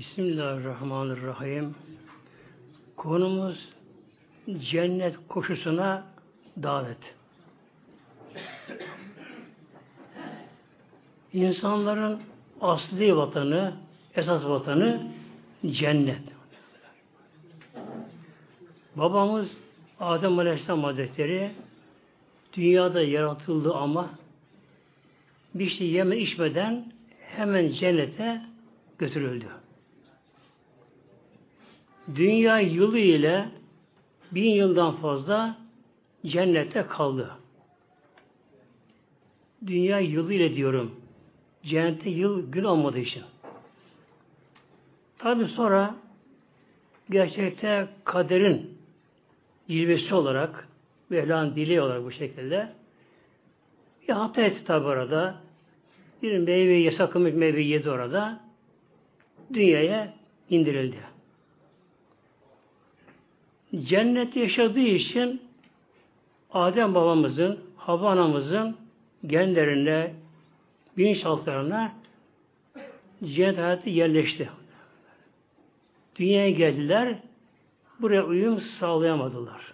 Bismillahirrahmanirrahim. Konumuz cennet koşusuna davet. İnsanların asli vatanı, esas vatanı cennet. Babamız Adem Aleyhisselam Hazretleri dünyada yaratıldı ama bir şey yeme içmeden hemen cennete götürüldü. Dünya yılı ile bin yıldan fazla cennette kaldı. Dünya yılı ile diyorum. Cennette yıl gün olmadığı için. Tabi sonra gerçekte kaderin cilvesi olarak Mevla'nın dili olarak bu şekilde bir hata etti tabi orada. Bir meyveyi yasaklanmış meyveyi yedi orada. Dünyaya indirildi. Cennette yaşadığı için Adem babamızın, Havva anamızın genlerine, bilinçaltlarına cennet hayatı yerleşti. Dünyaya geldiler, buraya uyum sağlayamadılar.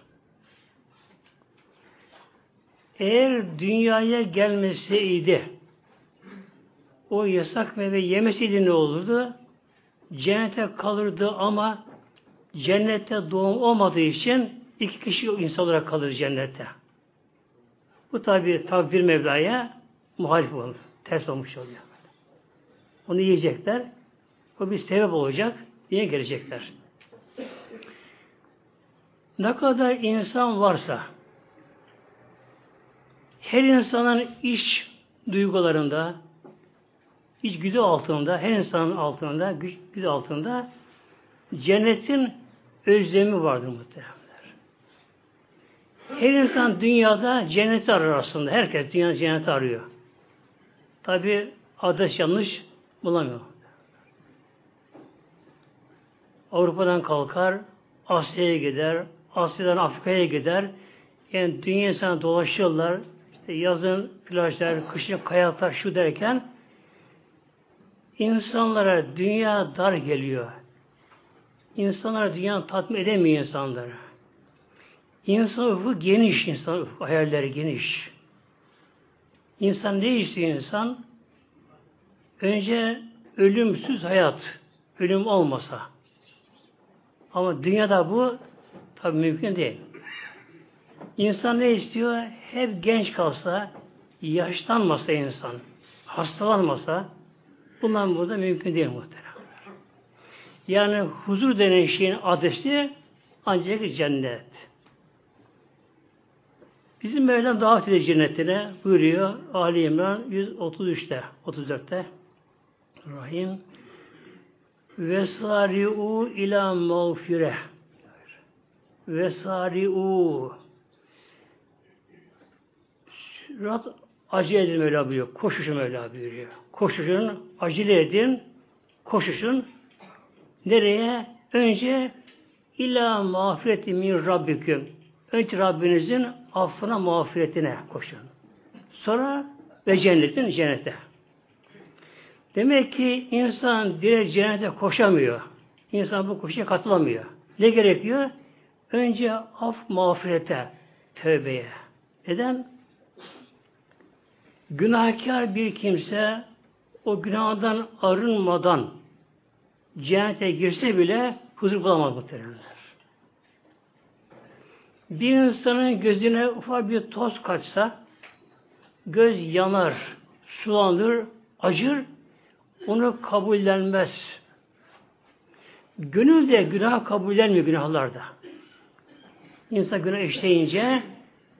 Eğer dünyaya gelmeseydi, o yasak meyve yemeseydi ne olurdu? Cennete kalırdı ama cennette doğum olmadığı için iki kişi insan olarak kalır cennette. Bu tabi takdir Mevla'ya muhalif olur. Ters olmuş oluyor. Onu yiyecekler. O bir sebep olacak. Niye gelecekler? Ne kadar insan varsa her insanın iç duygularında, iç güdü altında, her insanın altında, güç güdü altında cennetin özlemi vardır muhteremler. Her insan dünyada cenneti arar aslında. Herkes dünyada cenneti arıyor. Tabi adres yanlış bulamıyor. Avrupa'dan kalkar, Asya'ya gider, Asya'dan Afrika'ya gider. Yani dünya insanı dolaşıyorlar. İşte yazın plajlar, kışın kayalıklar şu derken insanlara dünya dar geliyor. İnsanlar dünyanın tatmin edemiyor insanları. İnsan ufku geniş, insan ufku, hayalleri geniş. İnsan ne istiyor insan? Önce ölümsüz hayat, ölüm olmasa. Ama dünyada bu tabi mümkün değil. İnsan ne istiyor? Hep genç kalsa, yaşlanmasa insan, hastalanmasa, bundan burada mümkün değil muhtemelen. Yani huzur denen şeyin adresi ancak cennet. Bizim Mevlam davet ediyor cennetine buyuruyor Ali İmran 133'te 34'te Rahim Vesari'u ila mağfire Vesari'u Sürat acele edin Mevla buyuruyor. Koşuşun Mevla buyuruyor. Koşuşun, acele edin, koşuşun Nereye? Önce ila mağfireti min rabbiküm. Önce Rabbinizin affına, mağfiretine koşun. Sonra ve cennetin cennete. Demek ki insan direkt cennete koşamıyor. İnsan bu koşuya katılamıyor. Ne gerekiyor? Önce af mağfirete, tövbeye. Neden? Günahkar bir kimse o günahdan arınmadan cennete girse bile huzur bulamaz muhtemelenler. Bir insanın gözüne ufak bir toz kaçsa göz yanar, sulanır, acır, onu kabullenmez. Gönül de günah kabullenmiyor günahlarda. İnsan günah işleyince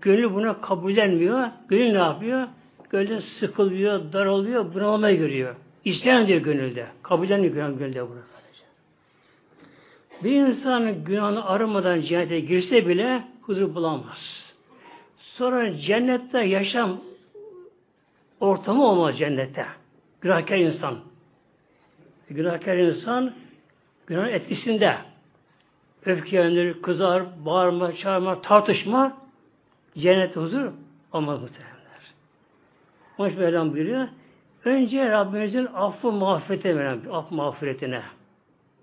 gönül buna kabullenmiyor. Gönül ne yapıyor? Gönül sıkılıyor, daralıyor, bunalmayı görüyor. İsteyen diyor gönülde. Kabullenmiyor günah gönülde bunu. Bir insan günahını aramadan cennete girse bile huzur bulamaz. Sonra cennette yaşam ortamı olmaz cennette. Günahkar insan. Günahkar insan günahın etkisinde öfkelenir, kızar, bağırma, çağırma, tartışma cennet huzur olmaz muhtemelenler. Onun için Mevlam buyuruyor. Önce Rabbimizin affı mağfiretine veren, af mağfiretine.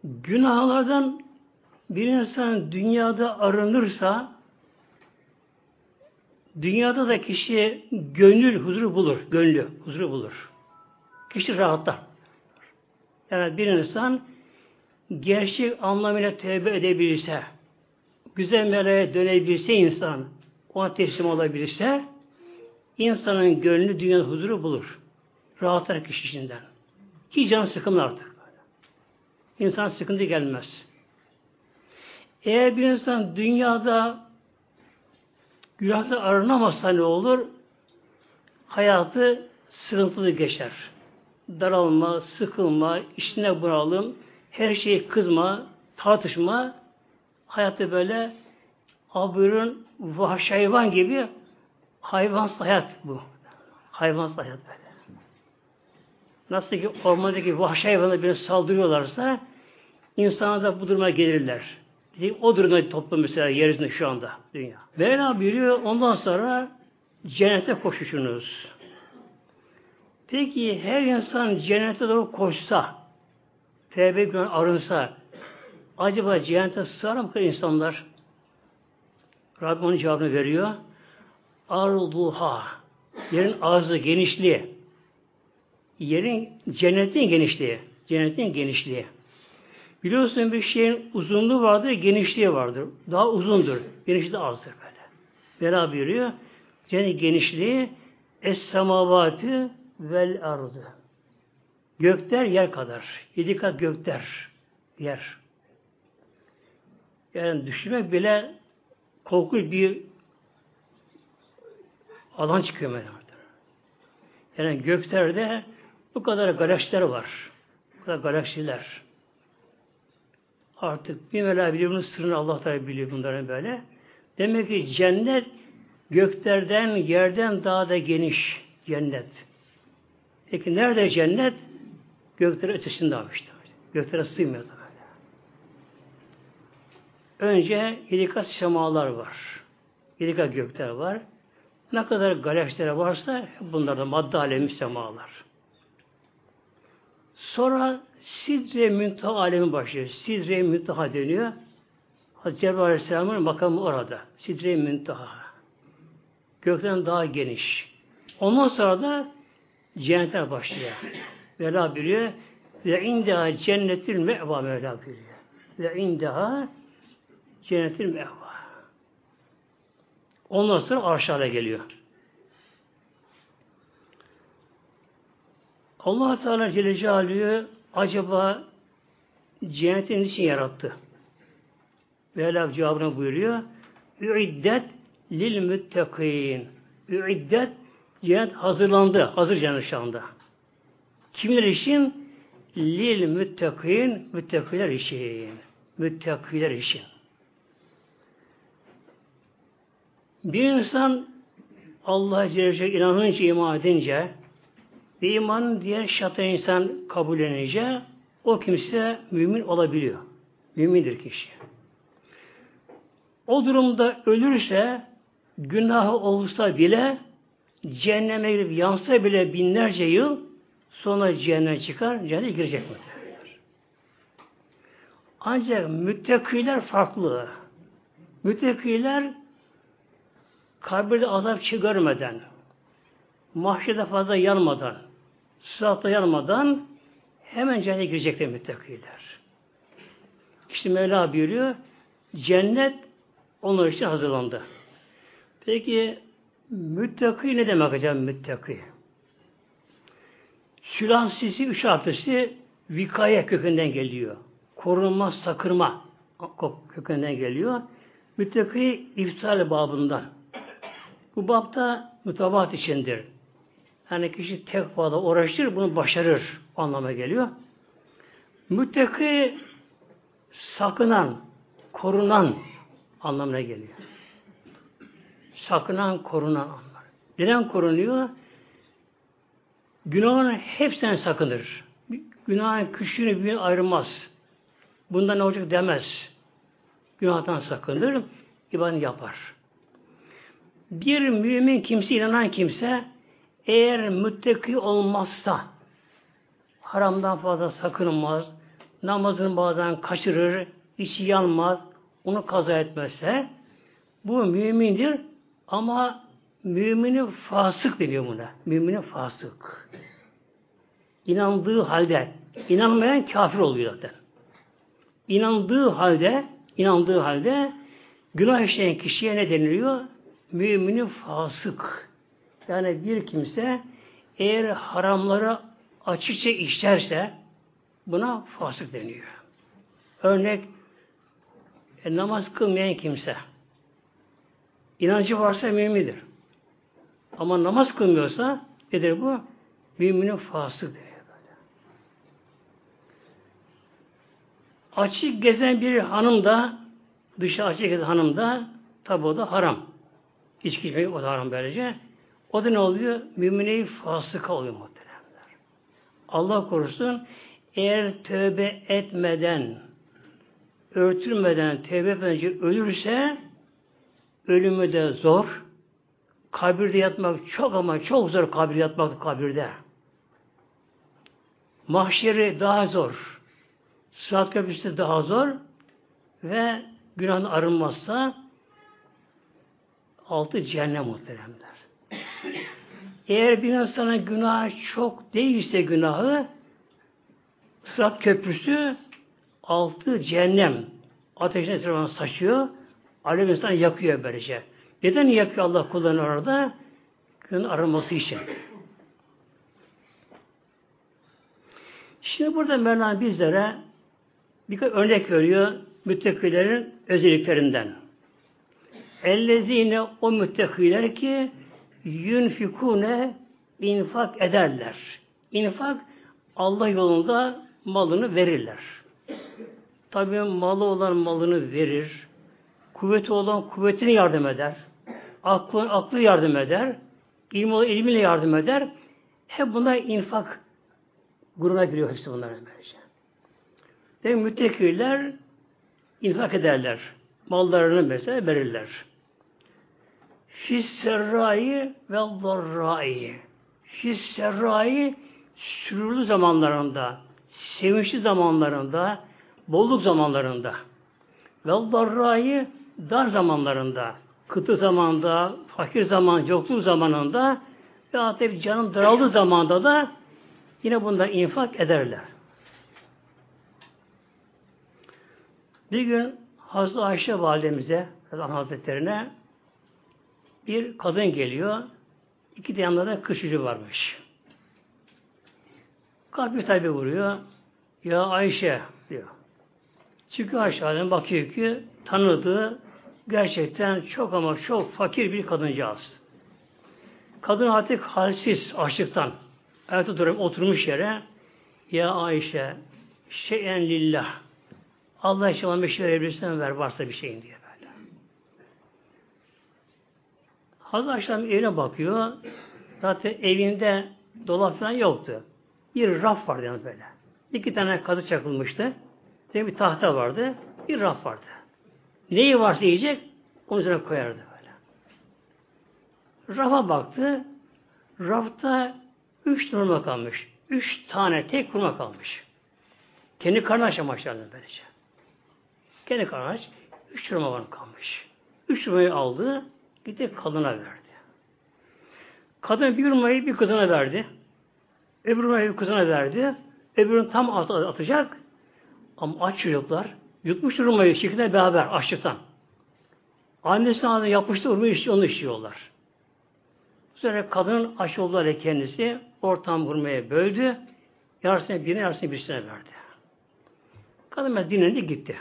Günahlardan bir insan dünyada arınırsa dünyada da kişi gönül huzuru bulur. Gönlü huzuru bulur. Kişi rahatlar. Yani bir insan gerçek anlamıyla tevbe edebilirse, güzel meleğe dönebilirse insan, ona teslim olabilirse, insanın gönlü dünya huzuru bulur. Rahatlar kişisinden. Hiç canı sıkılmaz artık. İnsan sıkıntı gelmez. Eğer bir insan dünyada günahda arınamazsa ne olur? Hayatı sıkıntılı geçer. Daralma, sıkılma, işine bunalım, her şeyi kızma, tartışma, hayatta böyle abürün vahşi gibi hayvansız hayat bu. Hayvansız hayat böyle. Nasıl ki ormandaki vahşi hayvanlar birine saldırıyorlarsa insana da bu duruma gelirler. O durumda toplum mesela yeryüzünde şu anda dünya. Mevla biliyor ondan sonra cennete koşuşunuz. Peki her insan cennete doğru koşsa, tevbe günah arınsa, acaba cennete sığar mı insanlar? Rabbim onun cevabını veriyor. Arduha, yerin ağzı, genişliği. Yerin, cennetin genişliği. Cennetin genişliği. Biliyorsun bir şeyin uzunluğu vardır, genişliği vardır. Daha uzundur. Genişliği azdır böyle. Bela buyuruyor. Cennet genişliği es semavatı vel ardı. Gökler yer kadar. Yedi kat gökler yer. Yani düşünmek bile korkunç bir alan çıkıyor meydanda. Yani göklerde bu kadar galaksiler var. Bu kadar galaksiler. Artık bir Mevla biliyor sırrını Allah Teala biliyor bunların böyle. Demek ki cennet göklerden, yerden daha da geniş cennet. Peki nerede cennet? Göklerin ötesinde işte. Göklere sığmıyor da böyle. Önce yedi kat semalar var. Yedi kat gökler var. Ne kadar galaksiler varsa bunlar da madde alemi semalar. Sonra Sidre Müntaha alemi başlıyor. Sidre Müntaha deniyor. Hazreti Cebrail Aleyhisselam'ın makamı orada. Sidre Müntaha. Gökten daha geniş. Ondan sonra da cennetler başlıyor. Mevla biliyor. Ve indaha cennetil me'va Mevla biliyor. Ve indaha cennetil me'va. Ondan sonra arşara geliyor. Allah Teala Celle Celaluhu acaba cenneti için yarattı? Mevla cevabına buyuruyor. Üiddet lil müttekîn. Üiddet cennet hazırlandı. Hazır cennet şu anda. Kimler için? Lil müttekîn. Müttekiler için. Müttekiler için. Bir insan Allah'a Celle inanınca, iman edince ve imanın diğer şartları insan kabul edince o kimse mümin olabiliyor. Mümindir kişi. O durumda ölürse günahı olsa bile cehenneme girip yansa bile binlerce yıl sonra cehennem çıkar, cennete girecek mi? Ancak müttakiler farklı. Müttakiler kabirde azap çıkarmadan, mahşede fazla yanmadan, sıratta yanmadan hemen cennete girecekler müttakiler. İşte Mevla buyuruyor, cennet onlar için hazırlandı. Peki müttaki ne demek acaba müttaki? Sülansisi üç harflisi vikaye kökünden geliyor. Korunma, sakırma kökünden geliyor. Müttaki iftal babından. Bu babda mutabat içindir. Yani kişi tekvada uğraşır, bunu başarır anlama geliyor. Müttaki sakınan, korunan anlamına geliyor. Sakınan, korunan anlamı. Neden korunuyor? Günahın hepsinden sakınır. Günahın küçüğünü bir ayırmaz. Bundan ne olacak demez. Günahtan sakınır, ibadet yapar. Bir mümin kimse, inanan kimse eğer müttaki olmazsa haramdan fazla sakınmaz, namazını bazen kaçırır, içi yanmaz, onu kaza etmezse bu mümindir ama mümini fasık deniyor buna. Mümini fasık. İnandığı halde inanmayan kafir oluyor zaten. İnandığı halde inandığı halde günah işleyen kişiye ne deniliyor? Mümini fasık. Yani bir kimse eğer haramları açıkça işlerse buna fasık deniyor. Örnek e, namaz kılmayan kimse inancı varsa mümindir. Ama namaz kılmıyorsa nedir bu? Müminin fasık deniyor. Açık gezen bir hanım da dışı açık gezen hanım da tabi o da haram. İçki içmek o da haram böylece. O da ne oluyor? Mümine fasıka oluyor muhteremler. Allah korusun eğer tövbe etmeden örtülmeden tövbe etmeden ölürse ölümü de zor. Kabirde yatmak çok ama çok zor kabirde yatmak kabirde. Mahşeri daha zor. Sırat köprüsü daha zor ve günahın arınmazsa altı cehennem muhteremler. Eğer bir insanın günahı çok değilse günahı Sırat köprüsü altı cehennem ateşin etrafına saçıyor. Alev insan yakıyor böylece. Neden yakıyor Allah kullarını orada? Günün arınması için. Şimdi burada Mevlana bizlere birkaç örnek veriyor müttakilerin özelliklerinden. Ellezine o müttakiler ki yünfikune infak ederler. İnfak Allah yolunda malını verirler. Tabi malı olan malını verir. Kuvveti olan kuvvetini yardım eder. Aklı, aklı yardım eder. İlmi olan ilmiyle yardım eder. Hep bunlar infak grubuna giriyor hepsi bunların böylece. Demek müttekiller infak ederler. Mallarını mesela verirler. Fisserrai ve darrai. Fisserrai sürürlü zamanlarında, sevinçli zamanlarında, bolluk zamanlarında ve darrayı dar zamanlarında, kıtı zamanda, fakir zaman, yokluk zamanında ve hatta canın daraldığı zamanda da yine bunda infak ederler. Bir gün Hazreti Ayşe validemize, Hazretlerine bir kadın geliyor. İki de yanında da kış varmış. Kalbi tabi vuruyor. Ya Ayşe diyor. Çıkıyor aşağıdan bakıyor ki tanıdığı gerçekten çok ama çok fakir bir kadıncağız. Kadın artık halsiz açlıktan ayakta durup oturmuş yere Ya Ayşe şeyen lillah Allah için bir şey verebilirsen ver varsa bir şeyin diye böyle. Hazreti Ayşe'nin evine bakıyor. Zaten evinde dolap falan yoktu bir raf vardı yani böyle. İki tane kazı çakılmıştı. Bir tahta vardı. Bir raf vardı. Neyi varsa yiyecek onun üzerine koyardı böyle. Rafa baktı. Rafta üç kurma kalmış. Üç tane tek kurma kalmış. Kendi karnı aç amaçlarından böylece. Kendi karnı aç. Üç kurma var kalmış. Üç hurmayı aldı. Gitti kadına verdi. Kadın bir hurmayı bir kızına verdi. Öbürüne kızına verdi. Öbürünü tam at atacak. Ama aç çocuklar. Yutmuş durmayı şekilde beraber açlıktan. Annesinin ağzına yapmıştı urmayı işiyor, onu işliyorlar. Sonra kadının aç olduğu kendisi ortam vurmaya böldü. Yarısını birine, yarısını birisine verdi. Kadın ben dinlendi gitti.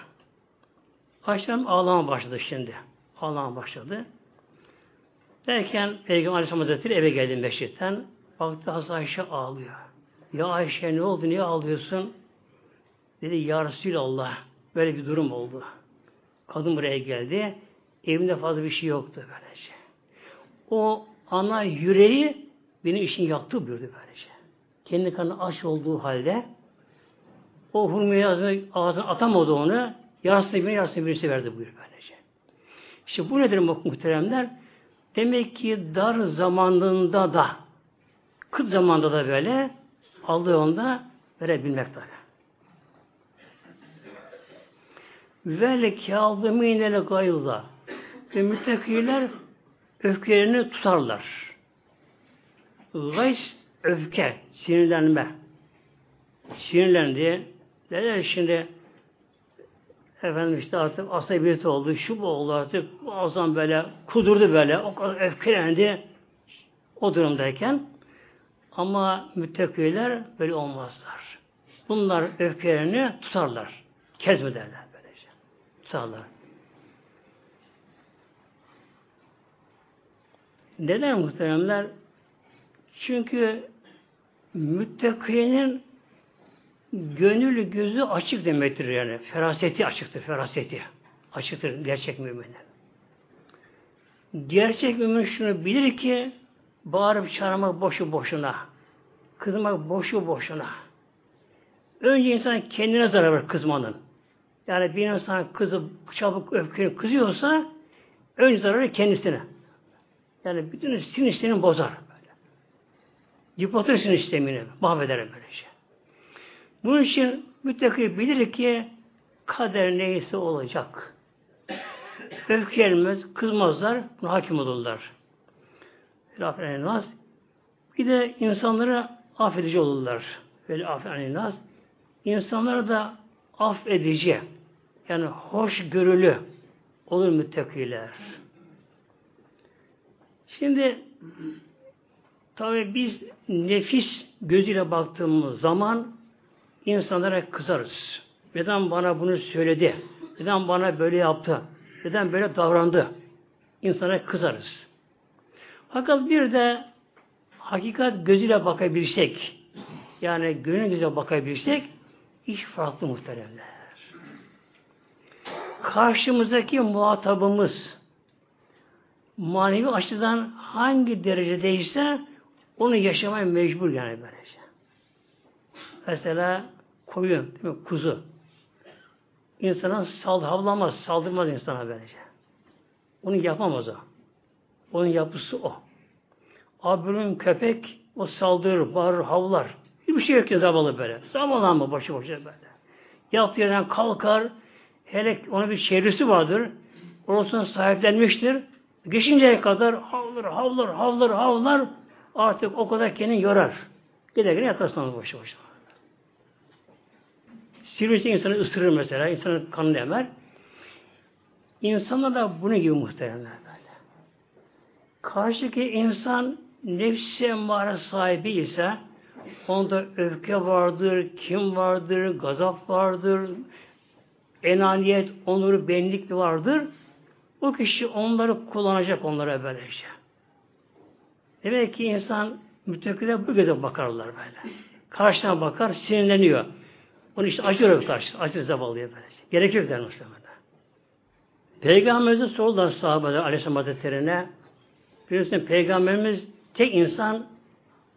Akşam ağlama başladı şimdi. Ağlama başladı. Derken Peygamber Aleyhisselam Hazretleri eve geldi meşritten. Baktı Hazreti Ayşe ağlıyor. Ya Ayşe ne oldu? Niye ağlıyorsun? Dedi Ya Resulallah. Böyle bir durum oldu. Kadın buraya geldi. Evinde fazla bir şey yoktu böylece. O ana yüreği benim işin yaktı buyurdu böylece. Kendi kanı aç olduğu halde o hurmayı ağzına, atamadı onu. Yarısını birine yarısını birisi verdi buyur böylece. İşte bu nedir muhteremler? Demek ki dar zamanında da kıt zamanda da böyle aldığı onda verebilmek tabi. Vel kâzımînele gayza. Ve müttakiler öfkelerini tutarlar. Gays öfke, sinirlenme. Sinirlendi. Neler şimdi efendim işte artık asabiyet oldu, şu bu oldu artık ağzından böyle kudurdu böyle, o kadar öfkelendi o durumdayken ama müttakiler böyle olmazlar. Bunlar öfkelerini tutarlar. Kezmederler böylece. Tutarlar. Neden muhteremler? Çünkü müttakinin gönül gözü açık demektir yani. Feraseti açıktır, feraseti. Açıktır gerçek müminin. Gerçek mümin şunu bilir ki bağırıp çağırmak boşu boşuna. Kızmak boşu boşuna. Önce insan kendine zarar verir kızmanın. Yani bir insan kızıp çabuk öfkeni kızıyorsa önce zararı kendisine. Yani bütün sinir sistemini bozar. Böyle. Yıpratır sinir sistemini. Mahveder böylece. Bunun için müttaki bilir ki kader neyse olacak. Öfkelenmez, kızmazlar, buna hakim olurlar. Affedilmez. Bir de insanları affedici olurlar. Böyle affedilmez. İnsanlara da affedici, yani hoş görülü olur müttakiler. Şimdi tabi biz nefis gözüyle baktığımız zaman insanlara kızarız. Neden bana bunu söyledi? Neden bana böyle yaptı? Neden böyle davrandı? İnsana kızarız. Fakat bir de hakikat gözüyle bakabilsek, yani gönül gözüyle bakabilsek, iş farklı muhteremler. Karşımızdaki muhatabımız manevi açıdan hangi derecedeyse onu yaşamaya mecbur yani böylece. Mesela koyun, değil mi? kuzu. İnsana sal, saldırmaz insana böylece. Onu yapamaz o. Onun yapısı o. Abinin köpek o saldırır, bağırır, havlar. Hiçbir şey yok ki zavallı böyle. Zavallı mı başı başı böyle. Yattığı yerden kalkar. Hele onun bir çevresi vardır. Orasına sahiplenmiştir. Geçinceye kadar havlar, havlar, havlar, havlar. Artık o kadar kendini yorar. Gider gider yatar sonra başı başı. Sivrisi insanı ısırır mesela. insanın kanını emer. İnsanlar da bunun gibi muhteremler böyle. Karşıki insan nefsi emmare sahibi ise onda öfke vardır, kim vardır, gazap vardır, enaniyet, onuru, benlik vardır. O kişi onları kullanacak onlara böylece. Demek ki insan müttekiler bu göze bakarlar böyle. Karşına bakar, sinirleniyor. Onu işte acıyor karşı, acı zavallıyor böylece. Gerek yok der muhtemelen. Peygamberimize sordular sahabeler Aleyhisselam Hazretleri'ne. Biliyorsun Peygamberimiz tek insan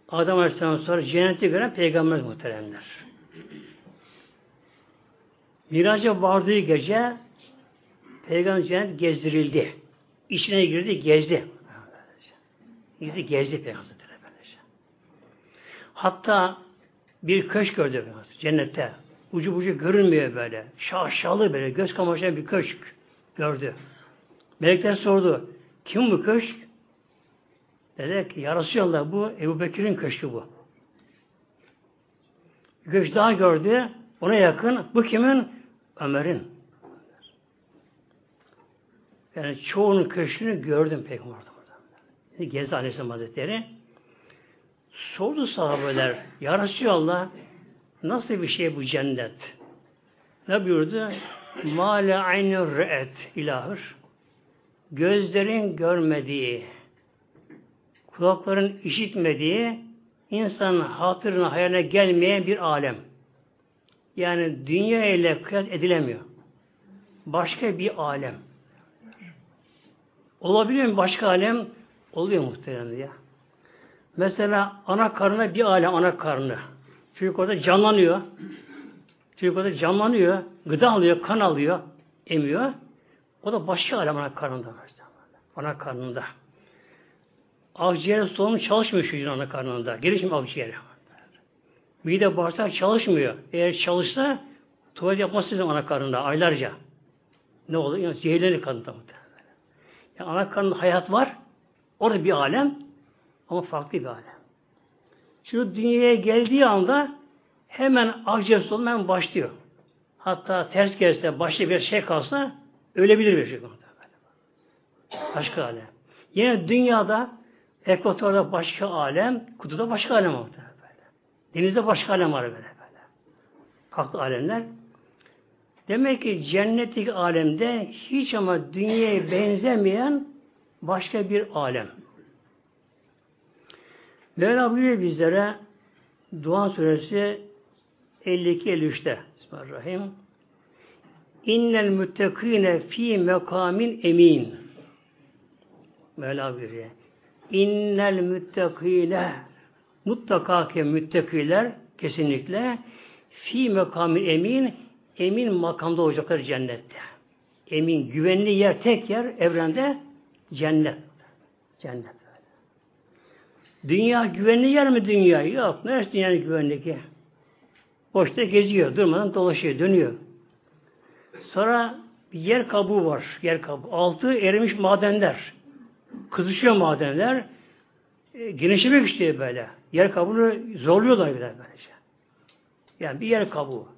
Adam Aleyhisselam sonra cennete gören Peygamber muhteremler. Miraca vardığı gece Peygamber cennet gezdirildi. İçine girdi, gezdi. Girdi, gezdi Peygamber Hatta bir köşk gördü cennette. Ucu bucu görünmüyor böyle. Şaşalı böyle, göz kamaşan bir köşk gördü. Melekler sordu. Kim bu köşk? Dedi ki ya Resulallah bu Ebu Bekir'in köşkü bu. Köşk daha gördü. Ona yakın. Bu kimin? Ömer'in. Yani çoğunun köşkünü gördüm Peygamber'de. Gezdi Aleyhisselam Hazretleri. Sordu sahabeler. Ya Resulallah nasıl bir şey bu cennet? Ne buyurdu? Mâle aynı re'et ilahır. Gözlerin görmediği, kulakların işitmediği, insanın hatırına, hayaline gelmeyen bir alem. Yani dünya ile kıyas edilemiyor. Başka bir alem. Olabiliyor mu başka alem? Oluyor muhtemelen ya. Mesela ana karnına bir alem ana karnı. Çocuk orada canlanıyor. Çocuk orada canlanıyor. Gıda alıyor, kan alıyor, emiyor. O da başka alem ana karnında. Ana karnında. Akciğer solunum çalışmıyor çocuğun ana karnında. Gelişmiyor akciğeri. Mide bağırsak çalışmıyor. Eğer çalışsa tuvalet yapması lazım ana karnında aylarca. Ne olur? Yani zehirlenir kadında muhtemelen. Yani ana karnında hayat var. Orada bir alem ama farklı bir alem. Şu dünyaya geldiği anda hemen akciğer olma hemen başlıyor. Hatta ters gelse başta bir şey kalsa ölebilir bir şey. Başka alem. Yine dünyada ekvatorda başka alem, kutuda başka alem var. Denizde başka alem var böyle. böyle. Farklı alemler. Demek ki cennetlik alemde hiç ama dünyaya benzemeyen başka bir alem. Mevla buyuruyor bizlere Duan Suresi 52-53'te Bismillahirrahmanirrahim İnnel müttekine fi mekamin emin Mevla buyuruyor. İnnel müttekine mutlaka ki müttakiler kesinlikle fi mekamin emin emin makamda olacaklar cennette. Emin, güvenli yer, tek yer evrende cennet. Cennet. Dünya güvenli yer mi dünya? Yok. Neresi dünyanın güvenli ki? Boşta geziyor, durmadan dolaşıyor, dönüyor. Sonra bir yer kabuğu var, yer kabuğu. Altı erimiş madenler. Kızışıyor madenler. E, genişlemek istiyor böyle. Yer kabuğunu zorluyorlar bile böylece. Yani bir yer kabuğu.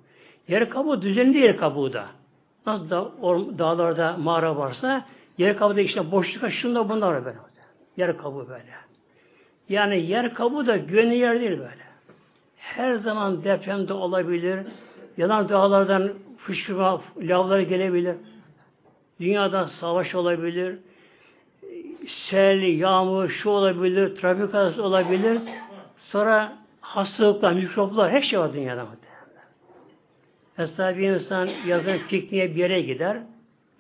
Yer kabuğu düzenli yer kabuğu da. Nasıl da dağlarda mağara varsa yer kabuğu da işte boşluk şunda bunlar böyle. Yer kabuğu böyle. Yani yer kabuğu da güvenli yer değil böyle. Her zaman depremde olabilir. Yanan dağlardan fışkırma, lavlar gelebilir. Dünyada savaş olabilir. Sel, yağmur, şu olabilir, trafik kazası olabilir. Sonra hastalıklar, mikroplar, her şey var dünyada. Mesela bir insan yazın pikniğe bir yere gider,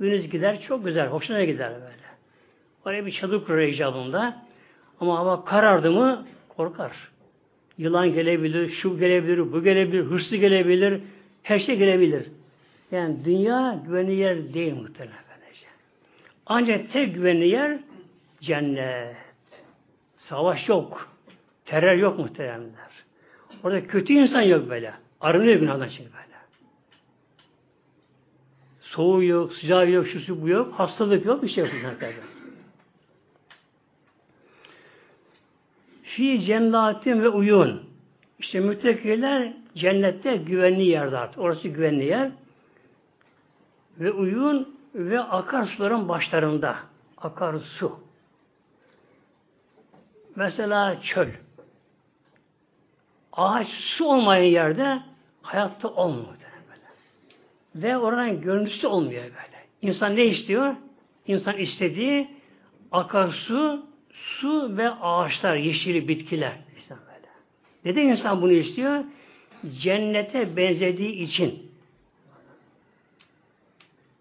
günüz gider, çok güzel, hoşuna gider böyle. Oraya bir çadır kurar icabında. Ama hava karardı mı korkar. Yılan gelebilir, şu gelebilir, bu gelebilir, hırslı gelebilir, her şey gelebilir. Yani dünya güvenli yer değil muhtemelen. Ancak tek güvenli yer cennet. Savaş yok. Terör yok muhteremler. Orada kötü insan yok böyle. Arınıyor günahdan şimdi böyle. Soğuğu yok, sıcağı yok, şusu bu yok, hastalık yok, bir şey yok zaten. Fi cennetin ve uyun. İşte müttakiler cennette güvenli yerde artık. Orası güvenli yer. Ve uyun ve akarsuların başlarında. Akarsu. Mesela çöl. Ağaç su olmayan yerde hayatta olmuyor. Böyle. Ve oranın görüntüsü olmuyor böyle. İnsan ne istiyor? İnsan istediği akarsu, su ve ağaçlar, yeşili bitkiler. İnsan böyle. Neden insan bunu istiyor? Cennete benzediği için.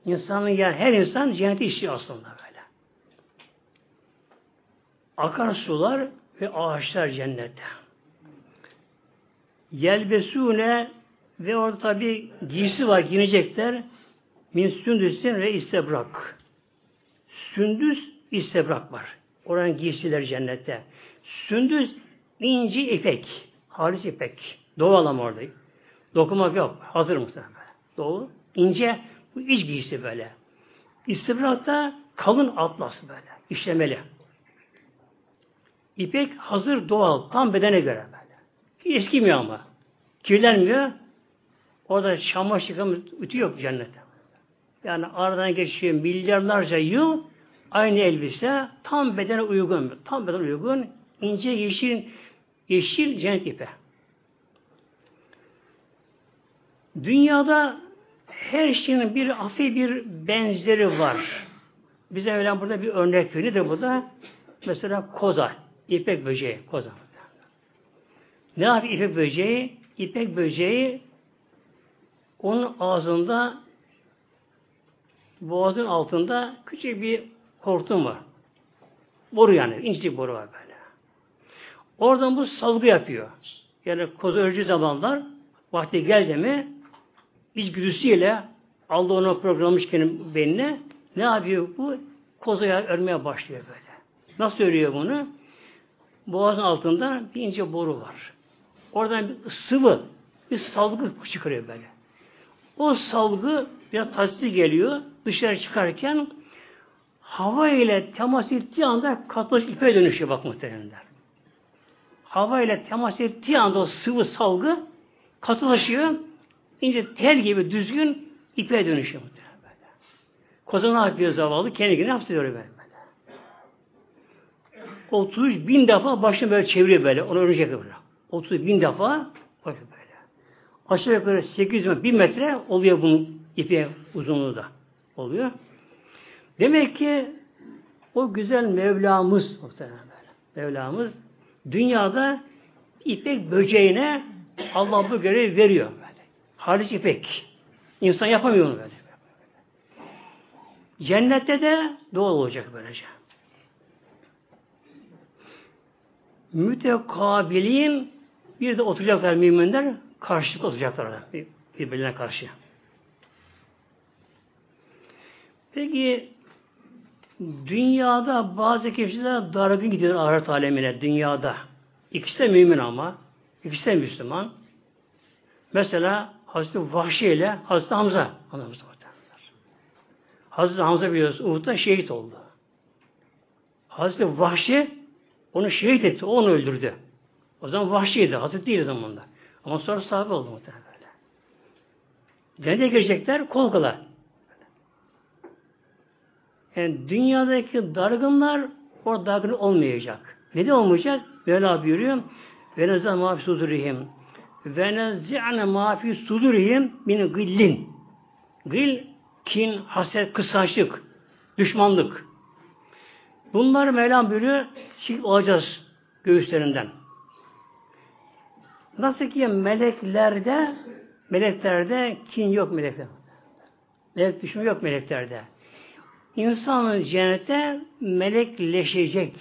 İnsanın yani her insan cenneti istiyor aslında böyle. Akarsular ve ağaçlar cennette. Yelbesune ve orada tabi giysi var giyinecekler. Min sündüsün ve istebrak. Sündüs istebrak var. Oranın giysiler cennette. Sündüs inci ipek. Halis ipek. Doğal ama orada. Dokumak yok. Hazır muhtemelen. Doğu. İnce bu iç giysi böyle. İstibrak da kalın atlas böyle. işlemeli. İpek hazır doğal. Tam bedene göre böyle. Eskimiyor ama. Kirlenmiyor. Orada çamaşır yıkama ütü yok cennette. Yani aradan geçiyor milyarlarca yıl aynı elbise tam bedene uygun. Tam bedene uygun. ince yeşil yeşil cennet ipe. Dünyada her şeyin bir afi bir benzeri var. Bize öyle burada bir örnek veriyor. Nedir bu da? Mesela koza, ipek böceği, koza. Ne yapıyor ipek böceği? İpek böceği onun ağzında boğazın altında küçük bir hortum var. Boru yani. ince boru var böyle. Oradan bu salgı yapıyor. Yani koza öldüğü zamanlar vakti geldi mi içgüdüsüyle aldı onu programlamış kendi beynine ne yapıyor bu? Kozaya örmeye başlıyor böyle. Nasıl örüyor bunu? Boğazın altında bir ince boru var. Oradan bir sıvı, bir salgı çıkarıyor böyle. O salgı biraz tatsız geliyor. Dışarı çıkarken hava ile temas ettiği anda katlaşık ipe dönüşüyor bak muhteremler. Hava ile temas ettiği anda o sıvı salgı katılaşıyor. ince tel gibi düzgün ipe dönüşüyor muhterem böyle. Koza ne yapıyor zavallı? Kendi kendine hapsediyor böyle. 30 bin defa başını böyle çeviriyor böyle. Onu ölecek böyle. 30 bin defa böyle. Aşağı yukarı 800 bin metre oluyor bunun ipi uzunluğu da oluyor. Demek ki o güzel Mevlamız muhtemelen böyle. Mevlamız dünyada ipek böceğine Allah bu görevi veriyor böyle. Hariç ipek. İnsan yapamıyor onu böyle. Cennette de doğal olacak böylece. Mütekabilin bir de oturacaklar müminler karşılık oturacaklar birbirine karşı. Peki dünyada bazı kişiler dargın gidiyor ahiret alemine dünyada. İkisi de mümin ama. ikisi de Müslüman. Mesela Hazreti Vahşi ile Hazreti Hamza anlamızda Hazreti Hamza biliyoruz Uhud'da şehit oldu. Hazreti Vahşi onu şehit etti. O onu öldürdü. O zaman vahşiydi. Hazreti değil zamanında. Ama sonra sahabe oldu muhtemelen böyle. Cennete girecekler kol kola. Yani dünyadaki dargınlar o dargın olmayacak. Neden olmayacak? Mevla buyuruyor. Ve nezâ mâfi sudurihim. Ve nezâne mâfi sudurihim min gillin. Gil, kin, haset, kısaçlık, düşmanlık. Bunlar Mevlam buyuruyor, çift olacağız göğüslerinden. Nasıl ki meleklerde meleklerde kin yok melekler. Melek düşmanı yok meleklerde. İnsanın cennete melekleşecek.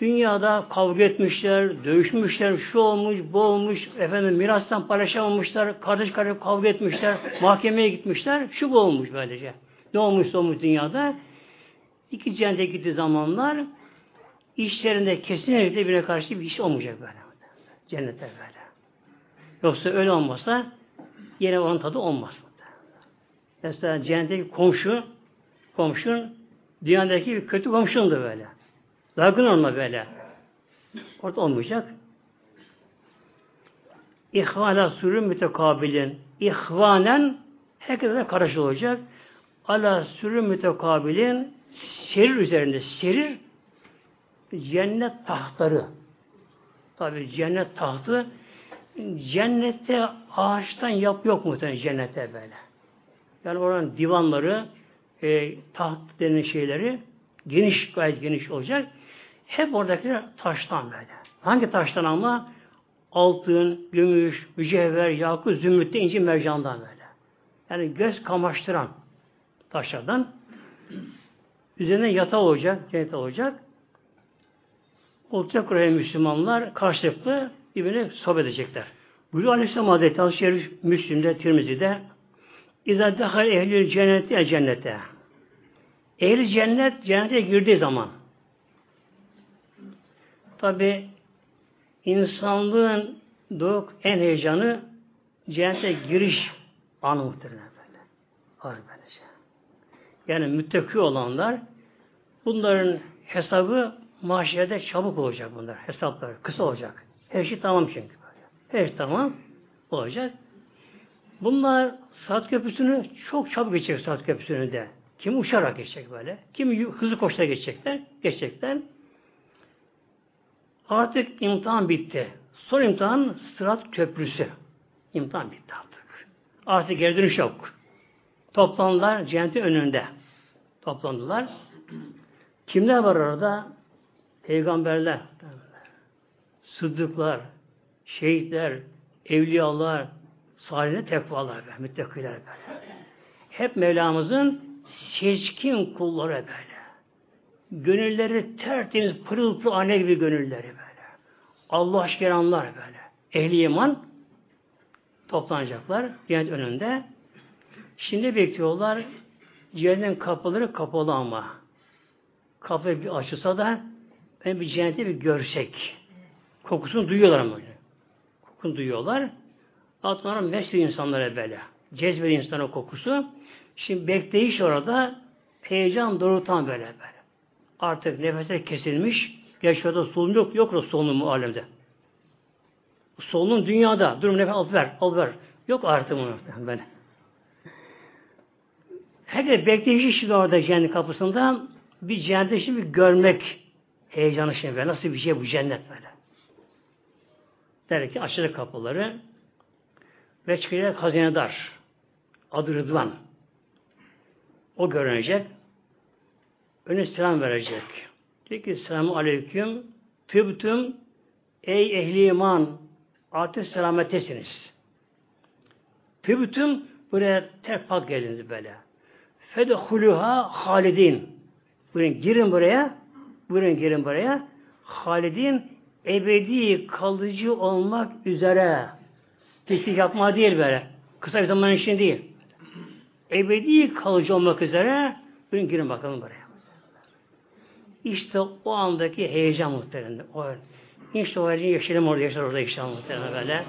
Dünyada kavga etmişler, dövüşmüşler, şu olmuş, bu olmuş, efendim mirastan paylaşamamışlar, kardeş kardeş kavga etmişler, mahkemeye gitmişler, şu bu olmuş böylece. Ne olmuş olmuş dünyada? İki cennete gittiği zamanlar işlerinde kesinlikle birine karşı bir iş olmayacak böyle. Cennete böyle. Yoksa öyle olmasa yine onun tadı olmaz. Mesela cennetteki komşu komşun dünyadaki bir kötü komşun da böyle. Dargın olma böyle. Orada olmayacak. İhvala sürü mütekabilin. İhvanen herkese karşı olacak. Ala sürü mütekabilin serir üzerinde serir cennet tahtları. Tabi cennet tahtı cennette ağaçtan yap yok mu cennette böyle. Yani oranın divanları e, taht denen şeyleri geniş gayet geniş olacak. Hep oradakiler taştan böyle. Hangi taştan ama? Altın, gümüş, mücevher, yakut, zümrütte, inci, mercandan böyle. Yani göz kamaştıran taşlardan. Üzerine yatağı olacak, cennet olacak. Olacak oraya Müslümanlar karşılıklı birbirine sohbet edecekler. Buyuruyor Aleyhisselam Hazreti Aleyhisselam Müslim'de, Tirmizi'de İzâ dehal ehlül cenneti cennete. Ehli cennet cennete girdiği zaman tabi insanlığın doğuk en heyecanı cennete giriş anı muhtemelen böyle. Yani müttaki olanlar bunların hesabı mahşerde çabuk olacak bunlar. Hesaplar kısa olacak. Her şey tamam çünkü. Böyle. Her şey tamam olacak. Bunlar saat köprüsünü çok çabuk geçecek saat köprüsünü de. Kim uçarak geçecek böyle. Kim hızlı koşarak geçecekler. Geçecekler. Artık imtihan bitti. Son imtihan sırat köprüsü. İmtihan bitti artık. Artık geri dönüş yok. Toplandılar cennetin önünde. Toplandılar. Kimler var orada? Peygamberler, sıddıklar, şehitler, evliyalar, salihler, tekvalar, müttakiler böyle. Hep Mevlamızın seçkin kulları böyle. Gönülleri tertemiz, pırıl pırıl anne gibi gönülleri böyle. Allah aşkeranlar böyle. Ehli iman toplanacaklar cennet önünde. Şimdi bekliyorlar. Cennetin kapıları kapalı ama. Kapı bir açılsa da ben bir cenneti bir görsek. Kokusunu duyuyorlar ama. Kokusunu duyuyorlar. Atlara mesle insanlara böyle. Cezbeli insana kokusu. Şimdi bekleyiş orada heyecan doğurtan böyle böyle. Artık nefesler kesilmiş. Orada solunum yok. Yok o solunum alemde. Solunum dünyada. Durum nefes al ver. Al ver. Yok artık bunu. Böyle. Herkes bekleyişi şimdi orada cennet kapısında bir cenneti şimdi görmek heyecanı şimdi böyle. Nasıl bir şey bu cennet böyle. Der ki açılır kapıları ve çıkacak hazinedar. Adı Rıdvan. O görünecek. Önüne selam verecek. Diyor ki selamu aleyküm tıbtüm ey ehli iman artık selamettesiniz. Tıbtüm buraya tek pak geldiniz böyle. Fedehuluha halidin. Buyurun girin buraya. Buyurun girin buraya. Halidin ebedi kalıcı olmak üzere. Teknik yapma değil böyle. Kısa bir zaman için değil. Ebedi kalıcı olmak üzere buyurun girin bakalım buraya. İşte o andaki heyecan muhtemelen. O, işte o heyecan yaşayalım orada, yaşar orada inşallah muhtemelen böyle.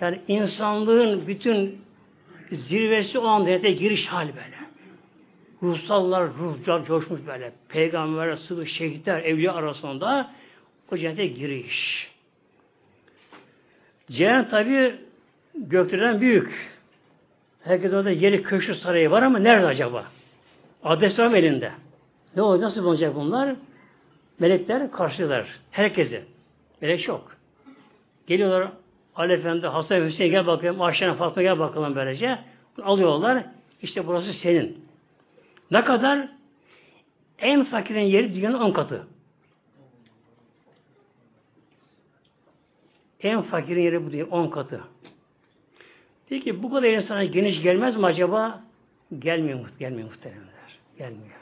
Yani insanlığın bütün zirvesi o anda giriş hali böyle. Ruhsallar, ruhlar coşmuş böyle. Peygamberler, sıdık, şehitler, evliya arasında o cennete giriş. Cennet tabi göklerden büyük. Herkes orada yeri köşkü sarayı var ama nerede acaba? Adres var elinde? Ne olacak? Nasıl olacak bunlar? Melekler karşılar. Herkesi. Melek çok. Geliyorlar Ali Efendi, Hasan Hüseyin gel bakalım, Ayşe'ne Fatma gel bakalım böylece. Alıyorlar. İşte burası senin. Ne kadar? En fakirin yeri dünyanın on katı. En fakirin yeri bu diye on katı. Peki bu kadar insana geniş gelmez mi acaba? Gelmiyor, gelmiyor muhteremler. Gelmiyor.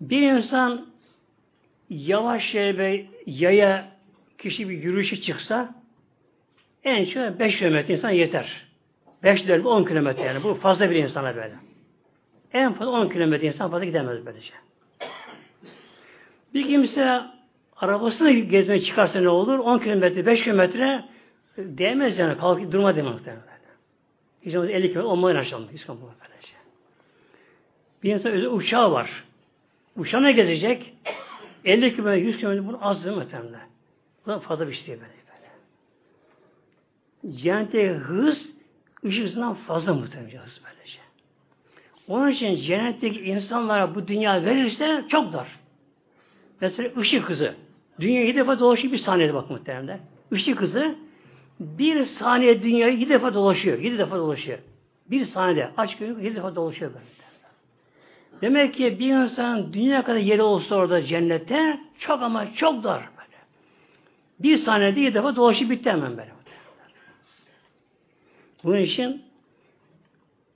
Bir insan yavaş yere yaya kişi bir yürüyüşe çıksa en çok 5 kilometre insan yeter. 5 kilometre 10 kilometre yani. Bu fazla bir insana böyle. En fazla 10 kilometre insan fazla gidemez böylece. Bir kimse arabasını gezmeye çıkarsa ne olur? 10 kilometre, 5 kilometre değmez yani. Kalkıp durma demez muhtemelen. Hiç 50 kilometre olmadan aşağıda. İstanbul'a böylece. Bir insan özel uçağı var. Uçağına gezecek. 50 kilometre, 100 kilometre bunu az değil muhtemelen. Bundan fazla bir şey değil böyle. Cennete hız ışık hızından fazla muhtemelen hız böylece. Onun için cennetteki insanlara bu dünya verirse çok dar. Mesela ışık hızı. Dünya yedi defa dolaşıyor bir saniyede bak muhtemelen. Işık hızı bir saniye dünyayı yedi defa dolaşıyor. Yedi defa dolaşıyor. Bir saniyede aç günü yedi defa dolaşıyor böyle. Demek ki bir insan dünya kadar yeri olsa orada cennette çok ama çok dar böyle. Bir saniyede yedi defa dolaşıp bitti hemen böyle. Bunun için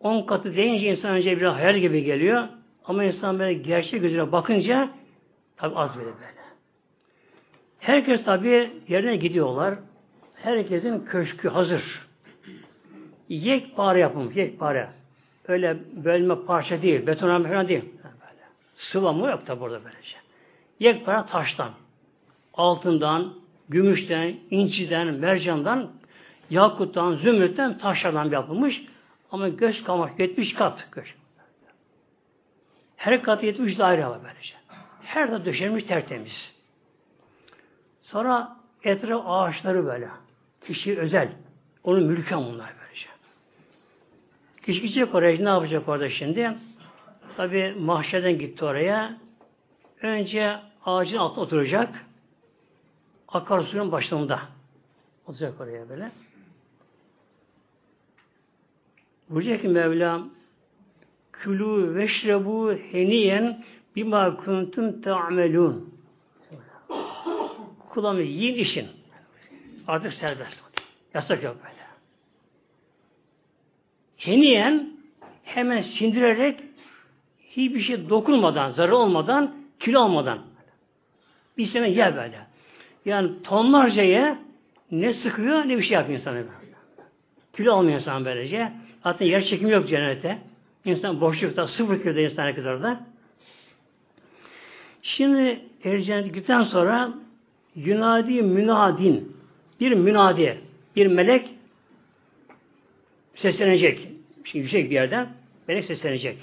on katı deyince insan önce bir hayal gibi geliyor. Ama insan böyle gerçek gözüne bakınca tabi az böyle böyle. Herkes tabi yerine gidiyorlar. Herkesin köşkü hazır. Yekpare yapım, yekpare. Öyle bölme parça değil, betonarme falan değil. Böyle. Sıvamı yok da burada böylece. Yekpare taştan, altından, gümüşten, inciden, mercandan, yakuttan, zümrütten, taşlardan yapılmış. Ama göz kamaş 70 kat göz. Her katı 70 daire var böylece. Her de döşenmiş tertemiz. Sonra etraf ağaçları böyle. Kişi özel. Onun mülkü bunlar böylece. Kişi gidecek oraya ne yapacak orada şimdi? Tabi mahşerden gitti oraya. Önce ağacın altına oturacak. Akarsuyun başlarında. Oturacak oraya böyle. Buyuracak ki Mevlam Külü veşrebu heniyen bima kuntum ta'melun. Kulağını yiyin işin. Artık serbest. Yasak yok böyle. Heniyen hemen sindirerek hiçbir şey dokunmadan, zarar olmadan, kilo almadan. Bir sene ye böyle. Yani tonlarca ye, ne sıkıyor ne bir şey yapıyor insana. Kilo almıyor insan böylece. Hatta yer çekimi yok cennete. İnsan boşlukta, sıfır kiloda insan herkes orada. Şimdi eğer cennete gittikten sonra Yunadi münadin bir münadi, bir melek Seslenecek. Şimdi yüksek bir yerden melek seslenecek.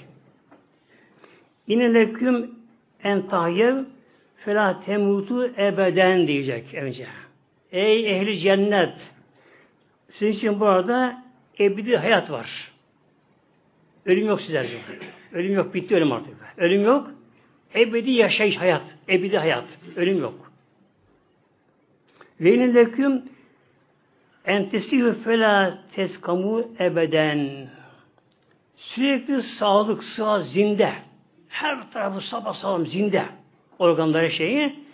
Yine leküm en tahyev fela temutu ebeden diyecek önce. Ey ehli cennet sizin için bu arada ebedi hayat var. Ölüm yok sizler Ölüm yok. Bitti ölüm artık. Ölüm yok. Ebedi yaşayış hayat. Ebedi hayat. Ölüm yok. Ve yine leküm entesihü fela teskamu ebeden. Sürekli sağlık, sıhhat, zinde. Her tarafı sabah sağlam zinde. Organları şeyi.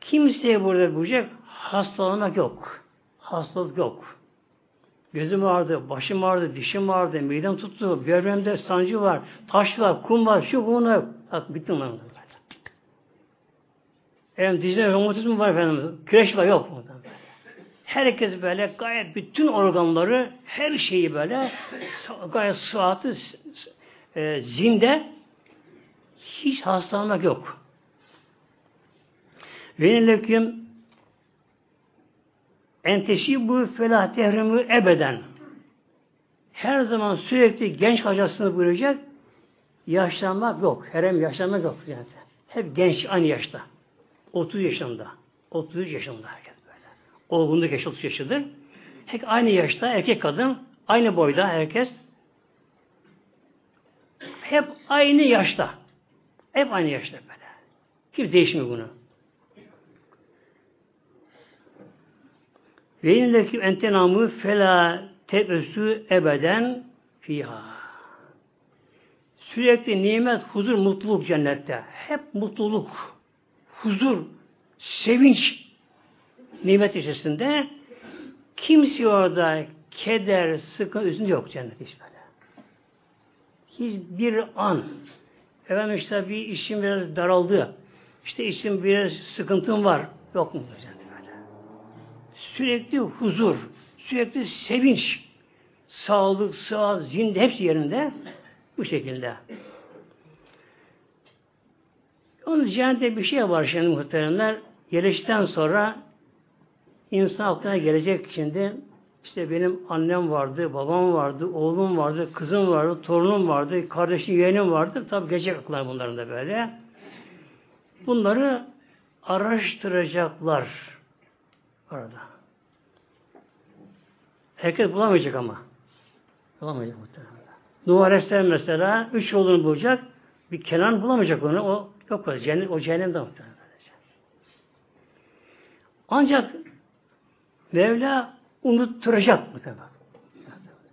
Kimseye burada bulacak hastalanmak yok. Hastalık yok. Gözüm ağrıdı, başım ağrıdı, dişim ağrıdı, midem tuttu, böbreğimde sancı var, taş var, kum var, şu bunu. Bak bitti mi? Efendim dizine romatizm var efendim, kireç var yok. Herkes böyle gayet bütün organları, her şeyi böyle gayet sıhhatli, e, zinde, hiç hastalanmak yok. Ve leküm enteşibu felah tehrimi ebeden. Her zaman sürekli genç kalacaksınız buyuracak. Yaşlanmak yok. Herem yaşlanmak yok. Yani. Hep genç aynı yaşta. 30 yaşında. 33 yaşında herkes böyle. Olgunluk yaşı 30 yaşıdır. Hep aynı yaşta erkek kadın aynı boyda herkes hep aynı yaşta. Hep aynı yaşta böyle. Hiç değişmiyor bunu. Ve inneki entenamı fela tebessü ebeden fiha. Sürekli nimet, huzur, mutluluk cennette. Hep mutluluk, huzur, sevinç nimet içerisinde kimse orada keder, sıkıntı, üzüntü yok cennet hiç böyle. Hiçbir an efendim işte bir işim biraz daraldı. İşte işim biraz sıkıntım var. Yok mu cennet? sürekli huzur, sürekli sevinç, sağlık, sıhhat, zinde hepsi yerinde bu şekilde. Onun cehennette bir şey var şimdi muhteremler. Yerleştikten sonra insan aklına gelecek şimdi işte benim annem vardı, babam vardı, oğlum vardı, kızım vardı, torunum vardı, kardeşim, yeğenim vardı. Tabi gelecek aklına bunların da böyle. Bunları araştıracaklar orada. Herkes bulamayacak ama. Bulamayacak muhtemelen. Nuh Aleyhisselam mesela üç oğlunu bulacak. Bir Kenan bulamayacak onu. O yok o cennet, o cehennemde muhtemelen. Ancak Mevla unutturacak muhtemelen.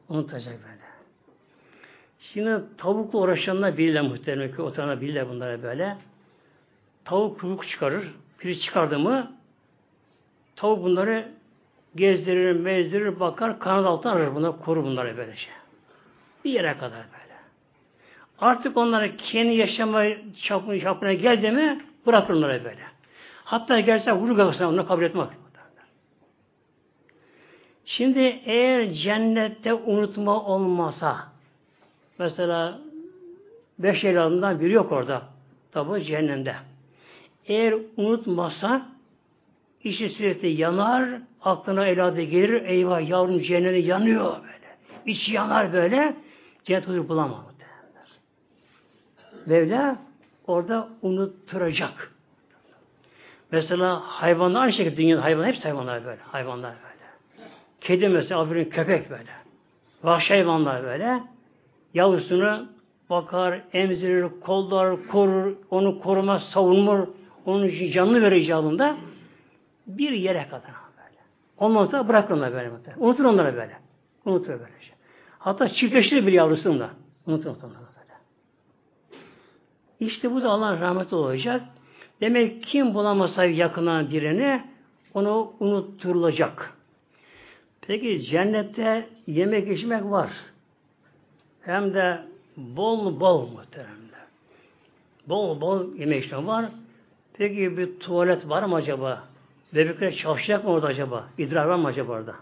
Unutacak böyle. Şimdi tavukla uğraşanlar bilirler muhtemelen ki oturanlar bilirler bunları böyle. Tavuk kuyruk çıkarır. Piri çıkardı mı tavuk bunları gezdirir, mezdirir, bakar, kanat altına arar bunlar, korur bunları böylece. Bir yere kadar böyle. Artık onlara kendi yaşama çapına, çapına geldi mi bırakır onları böyle. Hatta gelse vurur kafasına onu kabul etmek. Şimdi eğer cennette unutma olmasa mesela beş evladından biri yok orada. Tabi cehennemde. Eğer unutmasa işi sürekli yanar, aklına evladı gelir, eyvah yavrum cehennemi yanıyor böyle. İçi yanar böyle, cennet huzur bulamaz. Mevla orada unutturacak. Mesela hayvanlar aynı şekilde dünyada hayvanlar hepsi hayvanlar böyle. Hayvanlar böyle. Kedi mesela aferin köpek böyle. Vahşi hayvanlar böyle. Yavrusunu bakar, emzirir, kollar, korur, onu korumaz, savunur, onun için canını verir icabında bir yere kadar. Ondan sonra bırakır onları böyle. Unutur onları böyle. Unutur böyle. Hatta çiftleştirir bir yavrusunu da. Unutur onları böyle. İşte bu da Allah'ın rahmeti olacak. Demek kim bulamasa yakından birini onu unutturulacak. Peki cennette yemek içmek var. Hem de bol bol muhteremler. Bol bol yemek içmek var. Peki bir tuvalet var mı acaba? Bebekler çalışacak mı orada acaba? İdrar var mı acaba orada?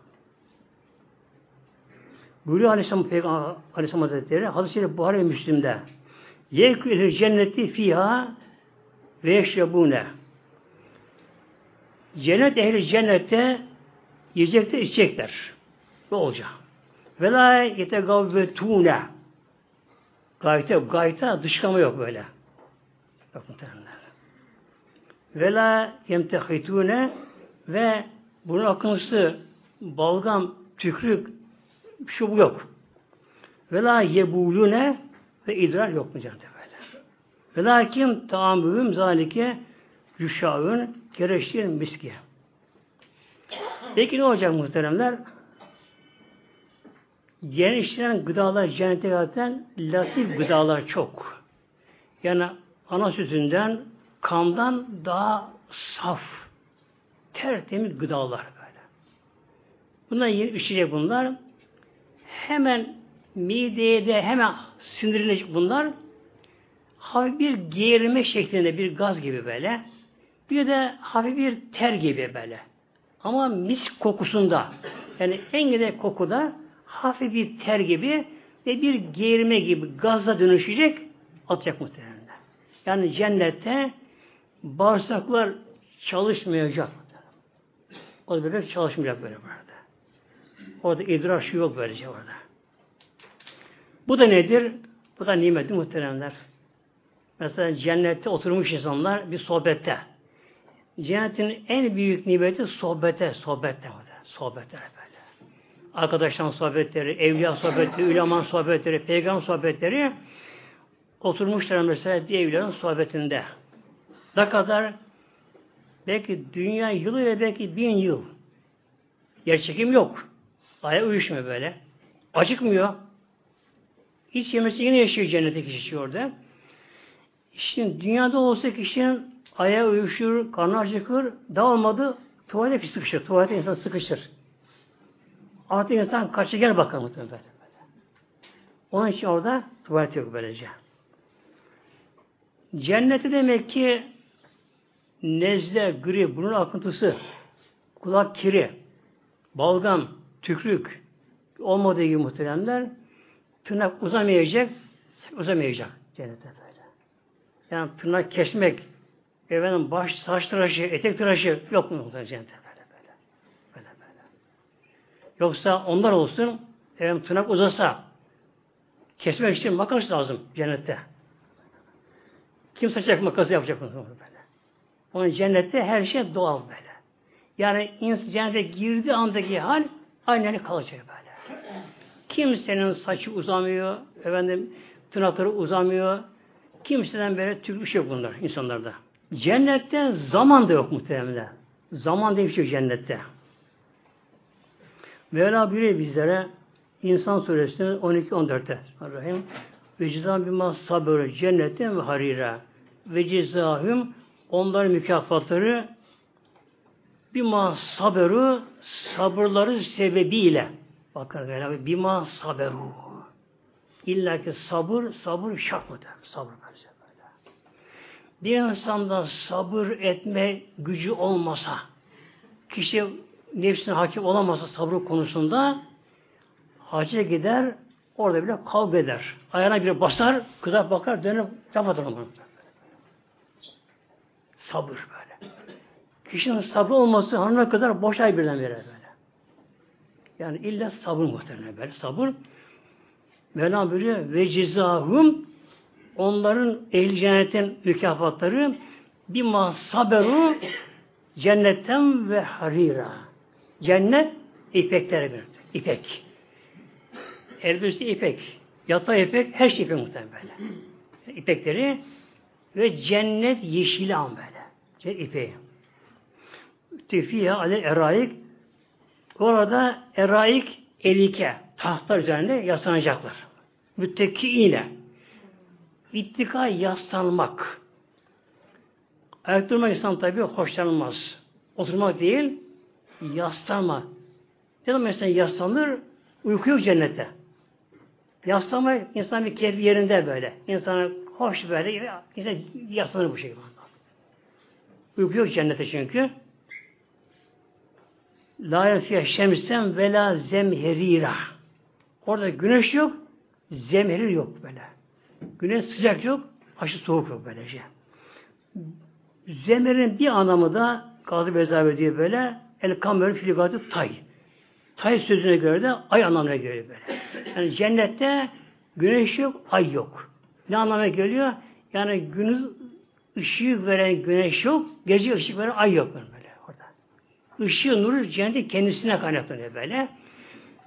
Buyuruyor Aleyhisselam Peygamber Aleyhisselam Hazretleri Hazreti Buhari Müslim'de Yekül cenneti fiha ve yeşrebune Cennet ehli cennette yiyecekler, içecekler. Bu olacak. Ve la yetegavvetûne. Gayta, gayta dışkama yok böyle. Yok muhtemelen. Ve la yemtehitûne ve bunun akıntısı balgam, tükrük, şu bu yok. Ve la yebulune ve idrar yok mu canım böyle. Ve lakin taamühüm zalike rüşavün kereştiğin miski. Peki ne olacak muhteremler? Genişleyen gıdalar cennete zaten latif gıdalar çok. Yani ana sütünden, kandan daha saf, tertemiz gıdalar böyle. Bunlar yeni içecek bunlar. Hemen mideye de hemen sindirilecek bunlar. Hafif bir geğirme şeklinde bir gaz gibi böyle. Bir de hafif bir ter gibi böyle. Ama mis kokusunda yani en güzel kokuda hafif bir ter gibi ve bir geğirme gibi gazla dönüşecek atacak muhtemelen. Yani cennette bağırsaklar çalışmayacak. O böyle çalışmayacak böyle burada. Orada idrar yok böylece orada. Bu da nedir? Bu da nimeti muhteremler. Mesela cennette oturmuş insanlar bir sohbette. Cennetin en büyük nimeti sohbete, sohbette. Sohbetler böyle. Arkadaşların sohbetleri, evliya sohbetleri, üleman sohbetleri, peygamber sohbetleri oturmuşlar mesela bir evliyanın sohbetinde. Ne kadar? Belki dünya yılı ve belki bin yıl. Yer yok. Aya uyuşmuyor böyle. Acıkmıyor. Hiç yemesi yine yaşıyor cennette kişi orada. Şimdi dünyada olsa kişinin ayağı uyuşur, karnı acıkır, dağılmadı, tuvalete sıkışır. Tuvalete insan sıkışır. Artık insan kaçı gel bakalım böyle. Onun için orada tuvalet yok böylece. Cenneti demek ki nezle, grip, bunun akıntısı, kulak kiri, balgam, tükrük olmadığı gibi muhteremler tırnak uzamayacak, uzamayacak cennette böyle. Yani tırnak kesmek, efendim baş, saç tıraşı, etek tıraşı yok mu muhtemelen cennette böyle böyle. Böyle böyle. Yoksa onlar olsun, efendim tırnak uzasa, kesmek için makas lazım cennette. Kim saçak makası yapacak bunu böyle. Onun cennette her şey doğal böyle. Yani insan cennete girdiği andaki hal aynen kalacak böyle. Kimsenin saçı uzamıyor, efendim tırnakları uzamıyor. Kimseden böyle türlü şey yok bunlar insanlarda. Cennette zaman da yok muhtemelen. Zaman diye bir şey yok cennette. Mevla buyuruyor bizlere İnsan suresinin 12-14'te Rahim ve cizam bima sabırı cennetten ve harira ve cizahüm onların mükafatları bima sabırı sabırları sebebiyle bakın böyle bima saberu illa ki sabır sabır şart mıdır? Sabır böyle. Bir insanda sabır etme gücü olmasa kişi nefsine hakim olamasa sabrı konusunda hacca gider orada bile kavga eder. Ayağına biri basar, kıza bakar, dönüp kapatır onu. Sabır böyle. Kişinin sabrı olması hanıma kadar boş ay birden verir böyle. Yani illa sabır muhtemelen böyle. Sabır Mevlam buyuruyor ve cezahum onların ehl cennetin mükafatları bir saberu cennetten ve harira. Cennet ipeklere bir. İpek. Elbise ipek. Yatağı ipek. Her şey ipek muhtemelen. İpekleri ve cennet yeşili an böyle. Cennet ipeği. Tüfiye ale eraik orada eraik elike tahtlar üzerinde yaslanacaklar. Mütteki ile İttika yaslanmak. Ayakta durmak insan tabi hoşlanmaz. Oturmak değil, yaslanma. Ne zaman insan yaslanır? Uyku yok cennette. Yaslanma insan bir keyfi yerinde böyle. İnsanın hoş böyle, insan yaslanır bu şekilde. Uyku yok cennette çünkü. La yefiyye şemsen ve la zemherira. Orada güneş yok, zemherir yok böyle. Güneş sıcak yok, aşı soğuk yok böylece. Zemerin bir anlamı da Gazi Bezavi diyor böyle el kamer filigatı tay. Tay sözüne göre de ay anlamına geliyor böyle. Yani cennette güneş yok, ay yok. Ne anlamına geliyor? Yani günü ışığı veren güneş yok, gece ışık veren ay yok. Işığı, nuru cennetin kendisine kaynaklanıyor böyle.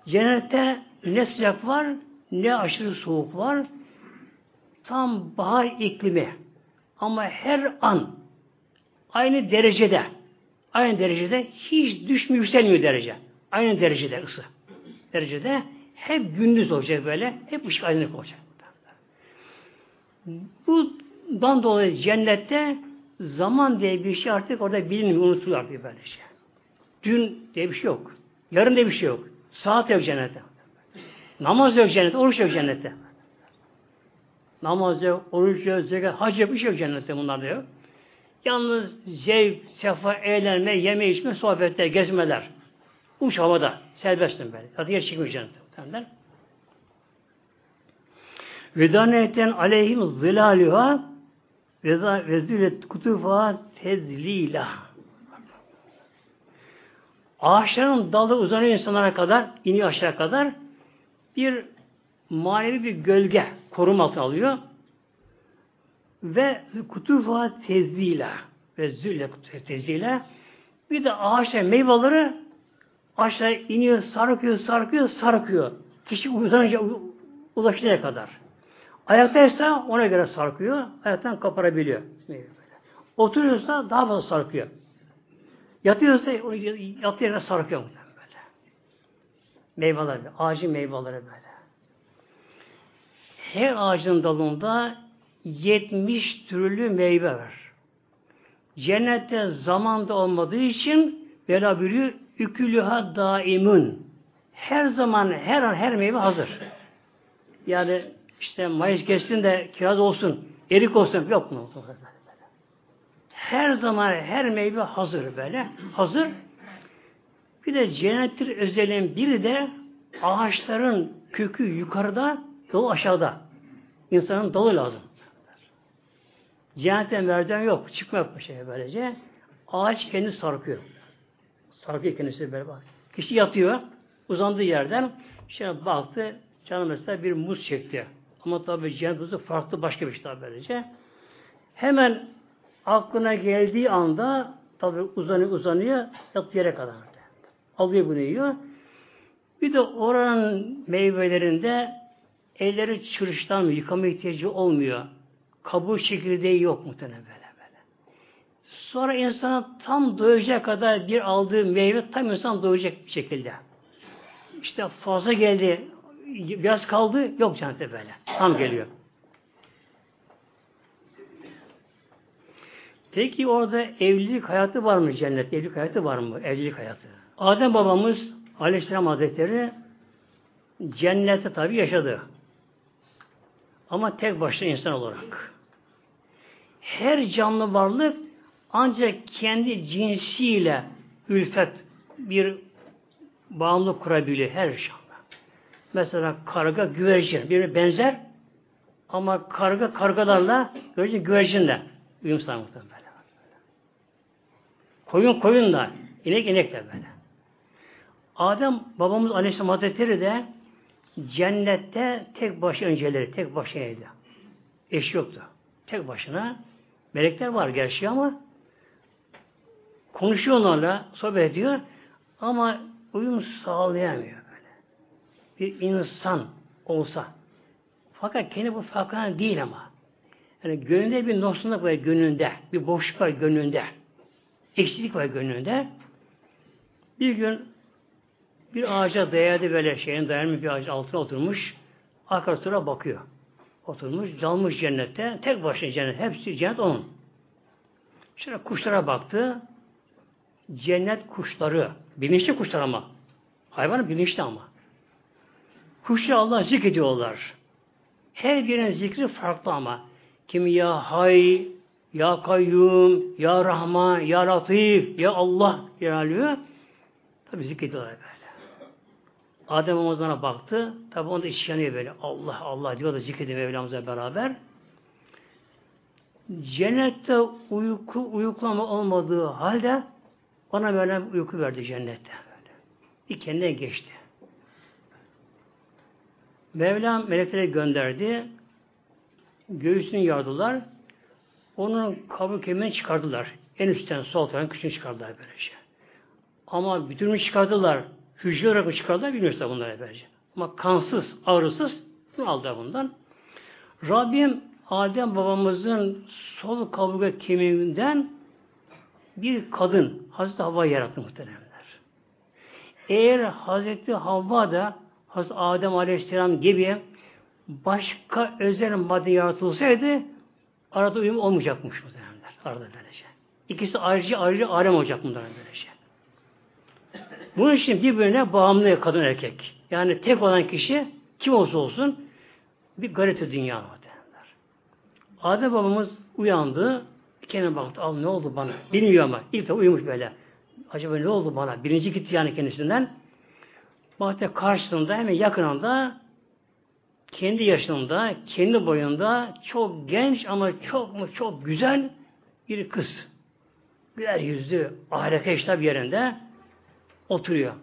Cennette ne sıcak var, ne aşırı soğuk var. Tam bahar iklimi. Ama her an aynı derecede aynı derecede hiç düşmüyor, yükselmiyor derece. Aynı derecede ısı. Derecede hep gündüz olacak böyle. Hep ışık aydınlık olacak. Bundan dolayı cennette zaman diye bir şey artık orada bilinmiyor, unutuluyor artık böyle şey. Dün diye bir şey yok. Yarın diye bir şey yok. Saat yok cennette. Namaz yok cennette, oruç yok cennette. Namaz yok, oruç yok, zekat, hac yok, bir şey yok cennette bunlar da yok. Yalnız zevk, sefa, eğlenme, yeme içme, sohbetler, gezmeler. Uç havada. Serbestim böyle. Zaten yer çıkmıyor cennette. Vedanetten aleyhim zilâlüha ve zillet kutufa tezlila. Ağaçların dalı uzanıyor insanlara kadar, iniyor aşağı kadar bir manevi bir gölge koruma altına alıyor ve kutufa tezlila ve zülle tezlila bir de ağaçlar meyveleri aşağı iniyor, sarkıyor, sarkıyor, sarkıyor. Kişi uzanınca ulaşıncaya kadar. Ayaktaysa ona göre sarkıyor, ayaktan kaparabiliyor. Oturuyorsa daha fazla sarkıyor. Yatıyorsa yattığı yerine sarkıyor böyle. Meyveler, ağacın meyveleri böyle. Her ağacın dalında 70 türlü meyve var. Cennette zamanda olmadığı için Bela buyuruyor, ükülüha daimun. Her zaman, her an, her meyve hazır. Yani işte Mayıs geçsin de kiraz olsun, erik olsun, yok mu? Her zaman, her meyve hazır böyle. Hazır. Bir de cennettir özelliğin biri de ağaçların kökü yukarıda, yol aşağıda. İnsanın dalı lazım. Cennette merdiven yok. Çıkma yok şey böylece. Ağaç kendi sarkıyor. Sarkıyor kendisi böyle bak. Kişi yatıyor. Uzandığı yerden şöyle baktı. Canım mesela bir muz çekti. Ama tabii cennet muzu farklı başka bir şey tabi böylece. Hemen aklına geldiği anda tabi uzanıyor uzanıyor yattığı yere kadar. Alıyor bunu yiyor. Bir de oranın meyvelerinde elleri çırışlanmıyor, yıkama ihtiyacı olmuyor. Kabuğu çekirdeği yok muhtemelen böyle böyle. Sonra insan tam doyacak kadar bir aldığı meyve tam insan doyacak bir şekilde. İşte fazla geldi, biraz kaldı, yok cennette böyle. Tam geliyor. Peki orada evlilik hayatı var mı cennet? Evlilik hayatı var mı? Evlilik hayatı. Adem babamız Aleyhisselam Hazretleri cennette tabi yaşadı. Ama tek başına insan olarak. Her canlı varlık ancak kendi cinsiyle ülfet bir bağımlılık kurabiliyor her canlı. Mesela karga güvercin birbirine benzer ama karga kargalarla güvercin güvercinle uyum sağlamakta böyle. Koyun koyun da inek inek de böyle. Adem babamız Aleyhisselam Hazretleri de cennette tek başı önceleri, tek başınaydı. Eş yoktu. Tek başına. Melekler var gerçi ama konuşuyor onlarla, sohbet ediyor ama uyum sağlayamıyor böyle. Bir insan olsa fakat kendi bu farkına değil ama. Yani gönlünde bir noksanlık var gönlünde. Bir boşluk var gönlünde. Eksiklik var gönlünde. Bir gün bir ağaca dayadı böyle şeyin dayanmış bir ağaç altına oturmuş. Arka bakıyor. Oturmuş, dalmış cennette. Tek başına cennet. Hepsi cennet onun. Şöyle kuşlara baktı. Cennet kuşları. Bilinçli kuşlar ama. Hayvan bilinçli ama. Kuşlar Allah zikrediyorlar. Her birinin zikri farklı ama. Kim ya hay, ya kayyum, ya rahman, ya latif, ya Allah yer Tabi zikrediyorlar böyle. Adem Ramazan'a baktı. Tabi onda iş yanıyor böyle. Allah Allah diyor da zikrediyor Mevlamızla beraber. Cennette uyku, uyuklama olmadığı halde bana böyle uyku verdi cennette. Böyle. Bir kendine geçti. Mevlam melekleri gönderdi. Göğsünü yardılar. Onun kabul kemiğini çıkardılar. En üstten sol tarafın küçüğünü çıkardılar böylece. Ama bütününü çıkardılar. Hücre olarak mı çıkardılar bilmiyoruz da bunları böylece. Ama kansız, ağrısız bunu aldılar bundan. Rabbim Adem babamızın sol kaburga kemiğinden bir kadın Hazreti Havva yarattı muhteremler. Eğer Hazreti Havva da Hazreti Adem Aleyhisselam gibi başka özel madde yaratılsaydı arada uyum olmayacakmış muhteremler. Arada böylece. İkisi ayrıca ayrıca alem olacak bunların böylece. Bunun için birbirine bağımlı kadın erkek. Yani tek olan kişi kim olsa olsun bir garip dünya muhtemelenler. Adem babamız uyandı. Kendine baktı. Al ne oldu bana? Bilmiyor ama. İlk de uyumuş böyle. Acaba ne oldu bana? Birinci gitti yani kendisinden. Baktı karşısında hemen yakınında kendi yaşında, kendi boyunda çok genç ama çok mu çok güzel bir kız. Güler yüzlü, ahlaka bir yerinde oturuyor.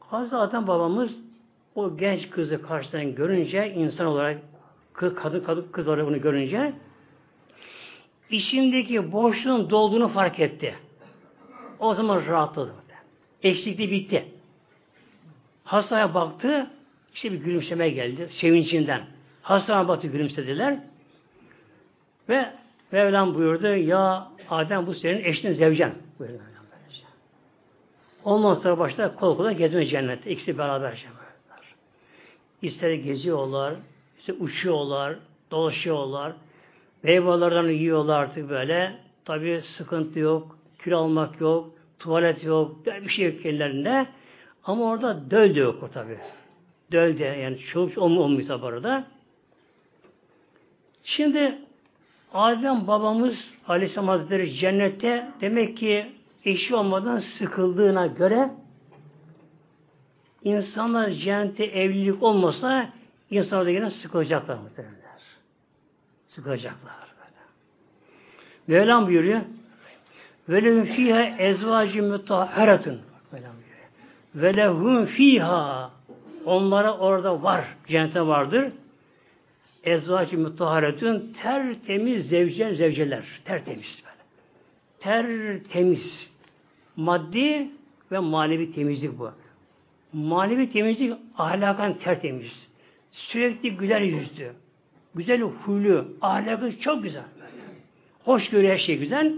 Hazreti Adem babamız o genç kızı karşıdan görünce insan olarak kadın kadın kız olarak bunu görünce içindeki boşluğun dolduğunu fark etti. O zaman rahatladı. Eksikliği bitti. Hastaya baktı, işte bir gülümseme geldi, sevincinden. Hastaya baktı, gülümsediler. Ve Mevlam buyurdu, ya Adem bu senin eşinin zevcen. Buyurdu. Ondan sonra başlar kol kola gezme cennette. İkisi beraber yapıyorlar. İster geziyorlar, işte uçuyorlar, dolaşıyorlar, meyvelerden yiyorlar artık böyle. Tabi sıkıntı yok, kül almak yok, tuvalet yok, bir şey yok ellerinde. Ama orada döl de yok o tabi. Döl de yani çoğu olmuyor tabi orada. Şimdi Adem babamız Aleyhisselam Hazretleri cennette demek ki eşi olmadan sıkıldığına göre insanlar cennette evlilik olmasa insanlar da yine sıkılacaklar muhtemelenler. Sıkılacaklar. Mevlam buyuruyor ve lehum fiha ezvacı mütahharatun ve lehum fiha onlara orada var. Cennete vardır. Ezvacı mütahharetün tertemiz zevcen zevceler. Tertemiz böyle. Tertemiz. Maddi ve manevi temizlik bu. Manevi temizlik ahlakan tertemiz. Sürekli güler yüzlü. Güzel huylu. Ahlakı çok güzel. Hoş görüyor her şey güzel.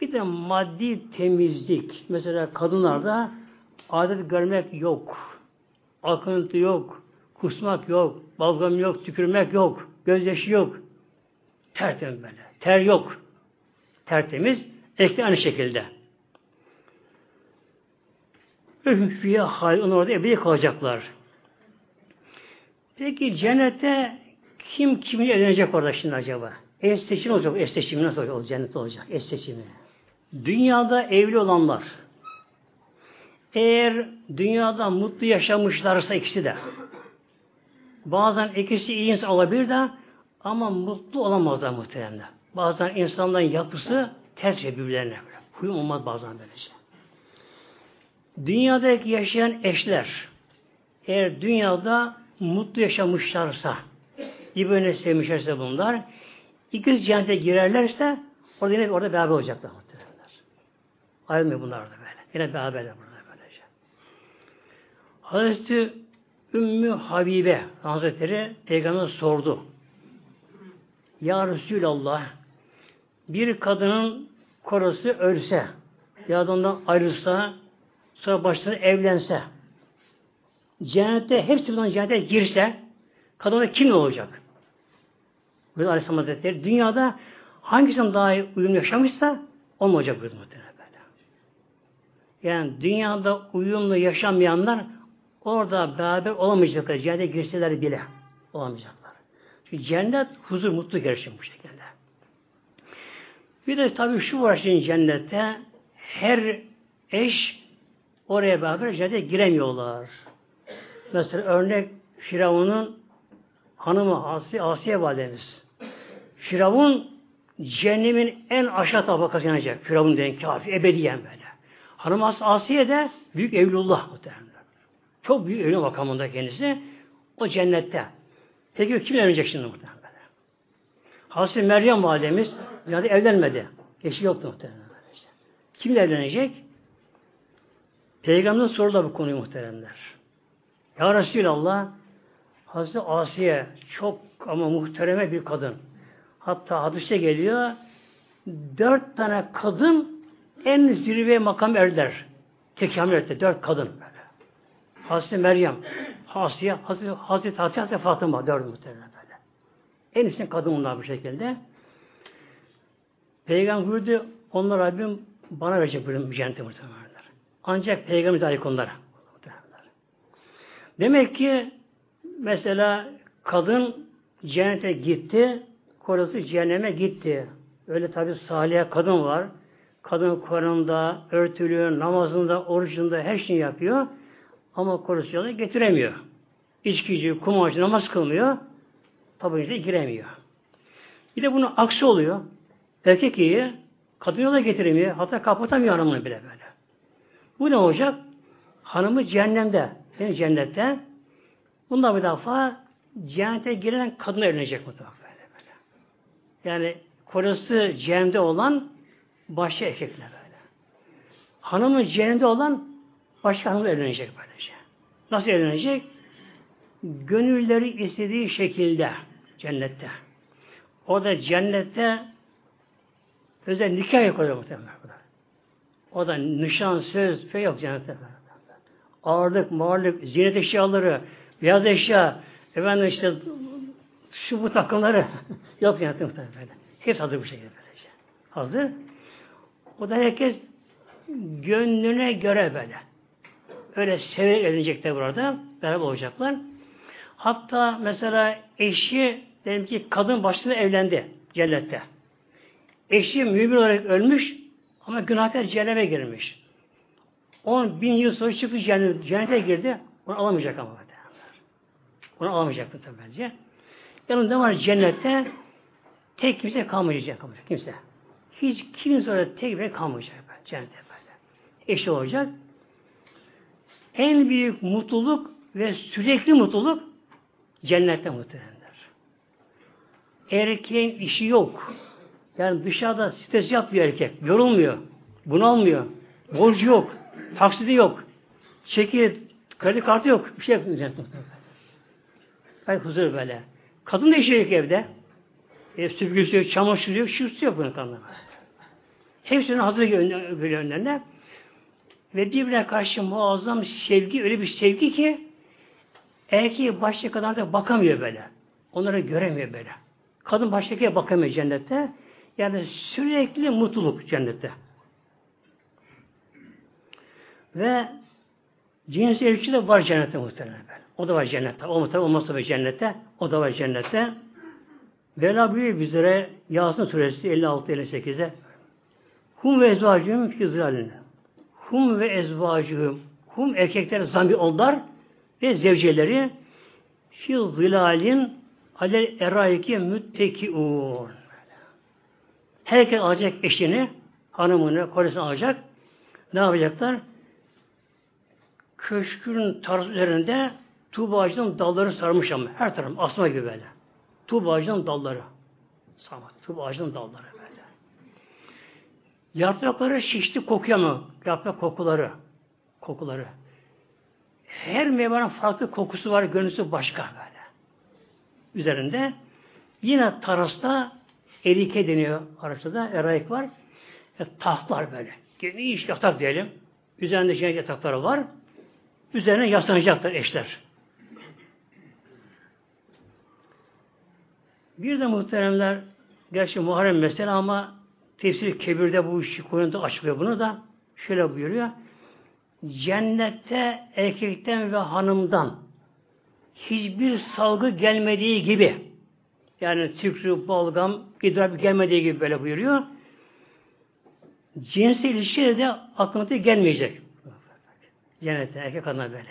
Bir de maddi temizlik. Mesela kadınlarda adet görmek yok. Akıntı yok. Kusmak yok. Balgam yok. Tükürmek yok. Gözyaşı yok. Tertemiz böyle. Ter yok. Tertemiz. Ekli aynı şekilde. Fiyah hal. Onlar orada ebedi kalacaklar. Peki cennette kim kimi evlenecek orada şimdi acaba? Eş seçimi olacak. Eş seçimi nasıl olacak? Cennet olacak. Eş seçimi. Dünyada evli olanlar eğer dünyada mutlu yaşamışlarsa ikisi de bazen ikisi iyi insan olabilir de ama mutlu olamazlar muhtemelen. Bazen insanların yapısı ters birbirlerine. Huyum olmaz bazen böylece. Dünyadaki yaşayan eşler eğer dünyada mutlu yaşamışlarsa birbirini sevmişlerse bunlar ikisi cennete girerlerse orada yine orada beraber olacaklar muhtemelen. Ayrılmıyor bunlar da böyle. Yine beraberler burada. Hazreti Ümmü Habibe Hazretleri Peygamber sordu. Ya Resulallah bir kadının korosu ölse ya da ondan ayrılsa sonra başlarına evlense cennette hepsi bundan cennete girse kadına kim olacak? Böyle Aleyhisselam Hazretleri dünyada hangisinin daha iyi uyum yaşamışsa onun olacak buyurdu muhtemelen. Yani dünyada uyumlu yaşamayanlar orada beraber olamayacaklar. Cennete girseler bile olamayacaklar. Çünkü cennet huzur, mutlu gerçekten bu şekilde. Bir de tabii şu var şimdi cennette her eş oraya beraber cennete giremiyorlar. Mesela örnek Firavun'un hanımı Asiye, Asiye validemiz. Firavun cehennemin en aşağı tabakası yanacak. Firavun denen kafir, ebediyen böyle. Hanım As Asiye de büyük evlullah muhtemelen. Çok büyük evli makamında kendisi. O cennette. Peki kim evlenecek şimdi muhtemelen? Hazreti Meryem validemiz yani evlenmedi. Eşi yoktu muhtemelen. Kim evlenecek? Peygamber'in sordu bu konuyu muhteremler. Ya Resulallah Hazreti Asiye çok ama muhtereme bir kadın. Hatta hadise geliyor dört tane kadın en zirve makam erdiler. Tekamül etti. Dört kadın. Hazreti Meryem, Asiye, Hazreti, Hazreti Hatice, Hazreti Fatıma dört muhtemelen böyle. En üstün kadın bunlar bu şekilde. Peygamber buyurdu, onlar Rabbim bana verecek bölüm cennete muhtemelen. Ancak Peygamber layık onlara. Demek ki mesela kadın cennete gitti, kocası cehenneme gitti. Öyle tabi salih kadın var. Kadın Kur'an'da, örtülü, namazında, orucunda her şeyi yapıyor. Ama kocası getiremiyor. İçkici, kumacı, namaz kılmıyor. İşte giremiyor. Bir de bunun aksi oluyor. Erkek iyi, kadın yola getiremiyor. Hatta kapatamıyor hanımını bile böyle. Bu ne olacak? Hanımı cehennemde, yani cennette. Bundan bir defa cennete giren kadın evlenecek bu defa. Böyle, böyle. Yani kocası cehennemde olan başka erkekler böyle. Hanımı cehennemde olan başka hanım evlenecek böylece. Nasıl evlenecek? Gönülleri istediği şekilde cennette. O da cennette özel nikah yapıyor muhtemelen. O da nişan, söz, fe yok cennette. Ağırlık, mağırlık, zinet eşyaları, beyaz eşya, efendim işte şu bu takımları yok cennette muhtemelen. Hepsi hazır bu şekilde böylece. Hazır. O da herkes gönlüne göre böyle. Öyle severek evlenecekler burada. Beraber olacaklar. Hatta mesela eşi dedim ki kadın başında evlendi cennette. Eşi mümin olarak ölmüş ama günahkar cehenneme girmiş. 10 bin yıl sonra çıktı cennet, cennete girdi. Onu alamayacak ama. Onu alamayacak bu tabi bence. Yanında var cennette tek kimse kalmayacak. Kimse. Hiç kimse orada tek ve kalmayacak. Cennette böyle. Eşi olacak. En büyük mutluluk ve sürekli mutluluk cennette muhtemelenler. Erkeğin işi yok. Yani dışarıda stres yapmıyor erkek. Yorulmuyor. Bunalmıyor. Borcu yok. Taksidi yok. Çeki, kredi kartı yok. Bir şey yok. Hayır huzur böyle. Kadın da işi yok evde. Ev süpürgesi yok, çamaşır yok, şurası yok bunun kanına. Hepsinin hazır görüyor önlerine. Ve birbirine karşı muazzam sevgi, öyle bir sevgi ki erkeği başka kadar da bakamıyor böyle. Onları göremiyor böyle. Kadın başka bakamıyor cennette. Yani sürekli mutluluk cennette. Ve cins ilişki de var cennette muhtemelen. O da var cennette. O muhtemelen olmazsa bir cennette. O da var cennette. Vela buyuruyor bizlere Yasin suresi 56-58'e Hum ve ezvacım fi. Hum ve ezvacım. Hum erkekler zambi onlar ve zevceleri fi zilalin alel eraiki müttekiun. Herkes alacak eşini, hanımını, kocasını alacak. Ne yapacaklar? Köşkün tarzı üzerinde dalları sarmış ama her taraf asma gibi böyle. Tuğba dalları. Sarma, tuğba dalları. Yaprakları şişti kokuyor mu? Yaprak kokuları. Kokuları. Her meyvenin farklı kokusu var, görüntüsü başka böyle. Üzerinde yine tarasta erike deniyor Arapçada. Eraik var. E, tahtlar böyle. Geniş yatak diyelim. Üzerinde cennet yatakları var. Üzerine yaslanacaklar eşler. Bir de muhteremler gerçi Muharrem mesela ama tefsir kebirde bu işi koyunda açıklıyor bunu da şöyle buyuruyor. Cennette erkekten ve hanımdan hiçbir salgı gelmediği gibi yani tükrü, balgam, idrar gelmediği gibi böyle buyuruyor. Cinsi ilişkileri de aklına gelmeyecek. Cennette erkek kadına böyle.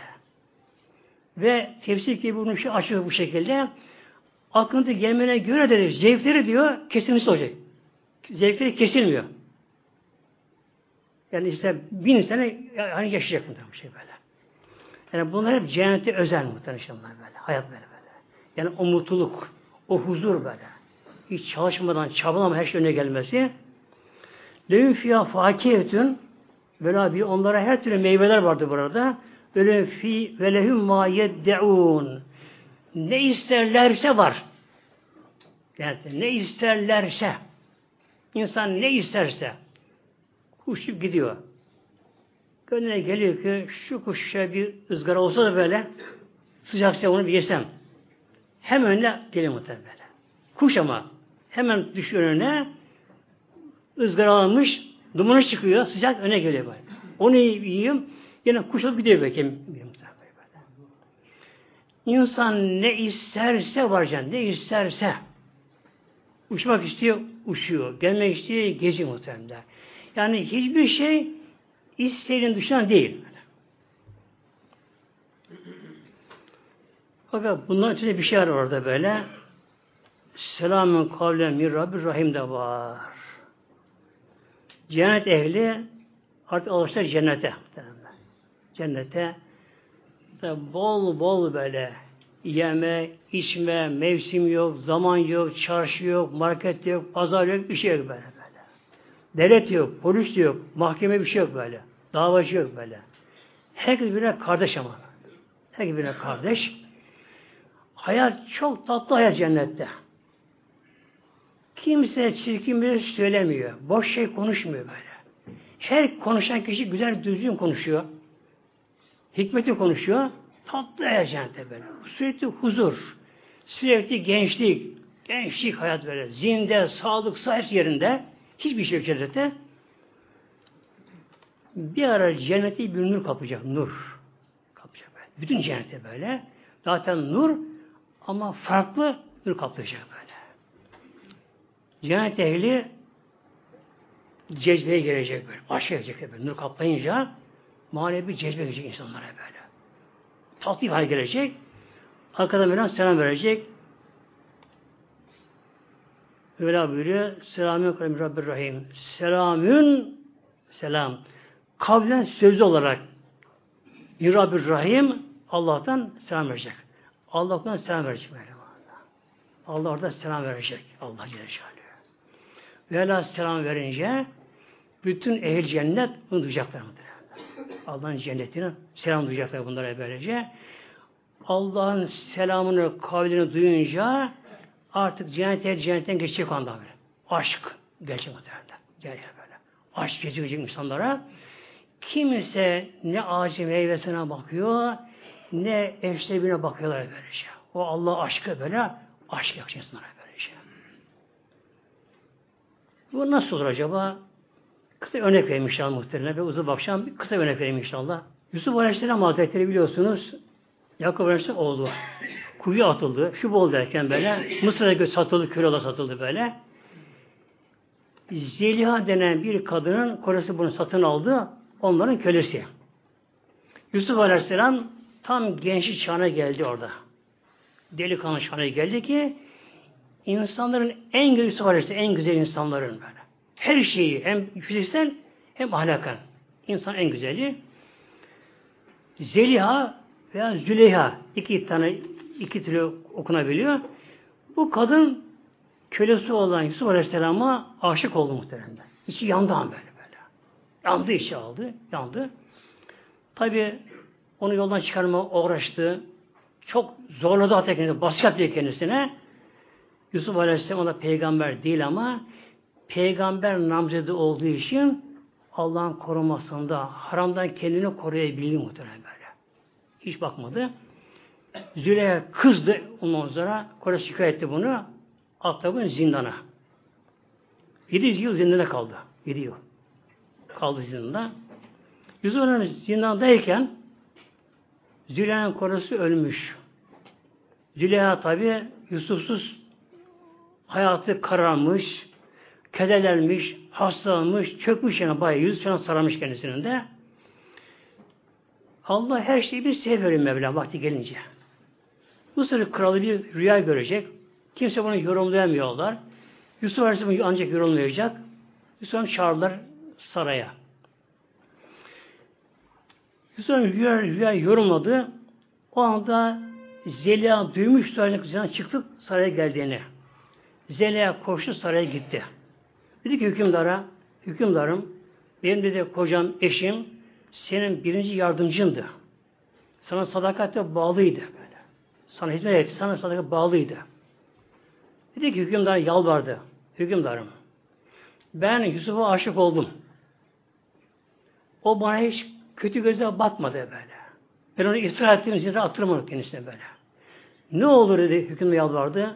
Ve tefsir gibi bunu şey açıyor bu şekilde. Aklına gelmene göre de zevkleri diyor kesilmiş olacak. Zevkleri kesilmiyor. Yani işte bin sene hani yaşayacak muhtemelen şey böyle. Yani bunlar hep cennete özel muhtemelen böyle. Hayat böyle böyle. Yani o mutluluk, o huzur böyle. Hiç çalışmadan, çabalama her şey önüne gelmesi. Lehum fiyâ fakiyetün Böyle bir onlara her türlü meyveler vardı burada. Böyle fi ve lehum ma yeddeun. Ne isterlerse var. Yani ne isterlerse. İnsan ne isterse. Kuşup gidiyor. Gönlüne geliyor ki şu kuşa bir ızgara olsa da böyle sıcaksa onu bir yesem. Hemen önüne geliyor muhtemelen böyle. Kuş ama hemen düşüyor önüne ızgara almış dumanı çıkıyor sıcak öne geliyor böyle. Onu yiyeyim yine kuş alıp gidiyor belki. İnsan ne isterse var can, ne isterse. Uçmak istiyor, uçuyor. Gelmek istiyor, geziyor muhtemelen. Yani hiçbir şey isteğinin dışında değil. Fakat bundan ötürü bir şey var orada böyle. Selamün kavlen min Rabbir Rahim de var. Cennet ehli artık alışlar cennete. Cennete bol bol böyle yeme, içme, mevsim yok, zaman yok, çarşı yok, market yok, pazar yok, bir şey yok böyle böyle. Devlet yok, polis yok, mahkeme bir şey yok böyle. Davacı yok böyle. Herkes birbirine kardeş ama. Herkes birbirine kardeş. Hayat çok tatlı hayat cennette. Kimse çirkin bir şey söylemiyor. Boş şey konuşmuyor böyle. Her konuşan kişi güzel düzgün konuşuyor. Hikmeti konuşuyor. Tatlı hayat cennette böyle. Sürekli huzur. Sürekli gençlik. Gençlik hayat böyle. Zinde, sağlık, sahip yerinde. Hiçbir şey yok. Bir ara cenneti bir nur kapacak. Nur. Kapacak böyle. Bütün cennette böyle. Zaten nur ama farklı nur kaplayacak böyle. Cennet ehli cezbeye gelecek böyle. Aşağı gelecek böyle. Nur kaplayınca manevi cezbe gelecek insanlara böyle. Tatlı hal gelecek. Arkadan böyle selam verecek. Öyle buyuruyor. Selamün kalem Rabbir Rahim. Selamün selam. Kavlen sözlü olarak Rabbir Rahim Allah'tan selam verecek. Allah'tan selam verecek. Böyle. Allah orada selam verecek. Allah Celle Vela selam verince bütün ehil cennet bunu duyacaklar. Allah'ın cennetine selam duyacaklar bunlara böylece. Allah'ın selamını, kavlini duyunca artık cennete cennetten geçecek anda böyle. Aşk gelecek muhtemelen. Gelecek böyle. Aşk geçecek insanlara. Kimse ne ağacı meyvesine bakıyor, ne eşlebine bakıyorlar böylece. O Allah aşkı böyle aşk yapacak insanlara böylece. Bu nasıl olur acaba? Kısa örnek vereyim inşallah muhtemelen. Ve uzun bakacağım. Kısa örnek vereyim inşallah. Yusuf Aleyhisselam Hazretleri biliyorsunuz Yakup Aleyhisselam oğlu. Kuyuya atıldı. Şu bol derken böyle Mısır'a satıldı, köle satıldı böyle. Zeliha denen bir kadının kocası bunu satın aldı. Onların kölesi. Yusuf Aleyhisselam tam gençlik çağına geldi orada. Delikanlı çağına geldi ki insanların en güzel Yusuf Aleyhisselam en güzel insanların böyle. Her şeyi hem fiziksel hem ahlakan. İnsan en güzeli. Zeliha veya Züleyha iki tane iki türlü okunabiliyor. Bu kadın kölesi olan Yusuf Aleyhisselam'a aşık oldu muhtemelen. İçi yandı an böyle böyle. Yandı içi aldı. Yandı. Tabi onu yoldan çıkarma uğraştı. Çok zorladı hatta kendisine. Baskı yaptı kendisine. Yusuf Aleyhisselam ona peygamber değil ama peygamber namzedi olduğu için Allah'ın korumasında haramdan kendini koruyabildi muhtemelen böyle. Hiç bakmadı. Züleyha kızdı ondan sonra Kore şikayet etti bunu. Attı zindana. Yedi yıl zindana kaldı. Yedi yıl. Kaldı zindanda. Yusuf Aleyhisselam zindandayken Züleyha'nın korusu ölmüş. Züleyha tabi Yusufsuz hayatı kararmış, kederlenmiş, hastalanmış, çökmüş yani bayağı yüz falan sararmış kendisinin de. Allah her şeyi bir sebep veriyor Mevla vakti gelince. Bu sırrı kralı bir rüya görecek. Kimse bunu yorumlayamıyorlar. Yusuf Aleyhisselam ancak yorumlayacak. Yusuf çağırdılar saraya. Yusuf rüya, rüya yorumladı. O anda Zeliha duymuş saraydan çıktık saraya geldiğini. Zeliha koştu saraya gitti. Dedi ki hükümdara, hükümdarım benim dedi kocam, eşim senin birinci yardımcındı. Sana sadakatle bağlıydı böyle. Sana hizmet etti, sana sadakatle bağlıydı. Dedi ki hükümdar yalvardı. Hükümdarım. Ben Yusuf'a aşık oldum. O bana hiç kötü gözle bakmadı böyle. Ben onu ısrar ettiğim için attırmadım kendisine böyle. Ne olur dedi hükümdar yalvardı.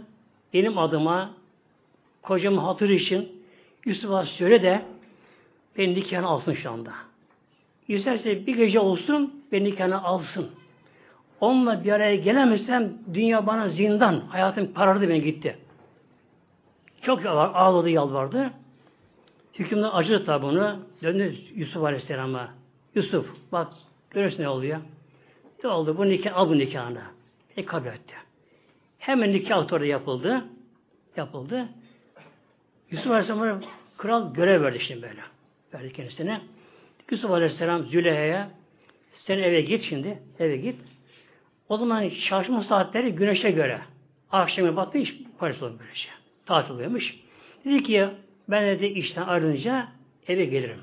Benim adıma kocamın hatırı için Yusuf'a söyle de beni nikahını alsın şu anda. İsterse bir gece olsun beni nikahını alsın. Onunla bir araya gelemezsem dünya bana zindan. Hayatım karardı ben gitti. Çok ağladı yalvardı. Hükümden acıdı tabi bunu. Döndü Yusuf Aleyhisselam'a. Yusuf bak görürsün ne oluyor. Ne oldu? Bu nikah, al bu nikahını. E kabul etti. Hemen nikah orada yapıldı. Yapıldı. Yusuf Aleyhisselam'a kral görev verdi şimdi böyle. Verdi kendisine. Yusuf Aleyhisselam Züleyha'ya sen eve git şimdi. Eve git. O zaman çalışma saatleri güneşe göre. Akşamı battı iş Paris olur böylece. Tatil oluyormuş. Dedi ki ben dedi işten ayrılınca eve gelirim.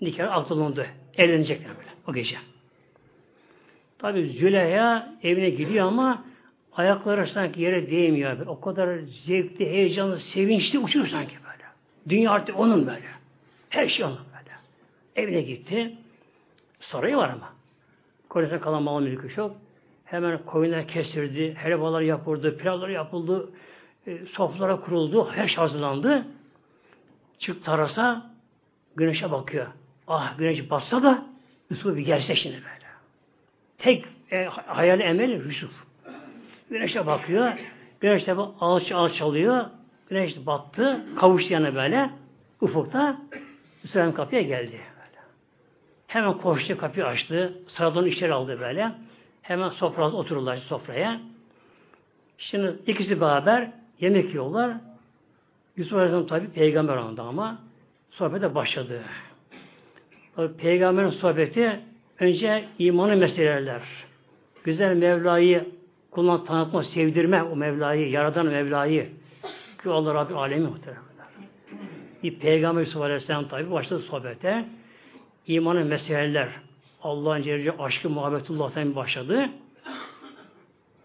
Nikah aklımda. Evlenecekler böyle o gece. Tabi Züleyha evine gidiyor ama ayakları sanki yere değmiyor. Böyle. O kadar zevkli, heyecanlı, sevinçli uçuyor sanki böyle. Dünya artık onun böyle. Her şey onun böyle. Evine gitti. Sarayı var ama. Kocasına kalan mal mülkü çok. Hemen koyunlar kestirdi, helvalar yapıldı, pilavlar yapıldı, e, sofralara kuruldu, her şey hazırlandı. Çık tarasa, güneşe bakıyor. Ah güneş batsa da Yusuf bir gelse şimdi böyle. Tek e, hayal emel Yusuf. Güneşe bakıyor. Güneş de alç alçalıyor. Güneş battı. Kavuştu yana böyle. Ufukta Yusuf kapıya geldi. Böyle. Hemen koştu kapıyı açtı. Sıradan içeri aldı böyle. Hemen sofrada otururlar sofraya. Şimdi ikisi beraber yemek yiyorlar. Yusuf Aleyhisselam tabi peygamber oldu ama sohbete başladı. Tabi peygamberin sohbeti önce imanı meseleler. Güzel Mevla'yı kullan tanıtma, sevdirme o Mevla'yı, yaradan Mevla'yı. Ki Allah Rabbi alemi muhtemelen. Bir peygamber Yusuf Aleyhisselam tabi başladı sohbete. İmanı meseleler. Allah'ın Celle aşkı muhabbetullah'tan başladı.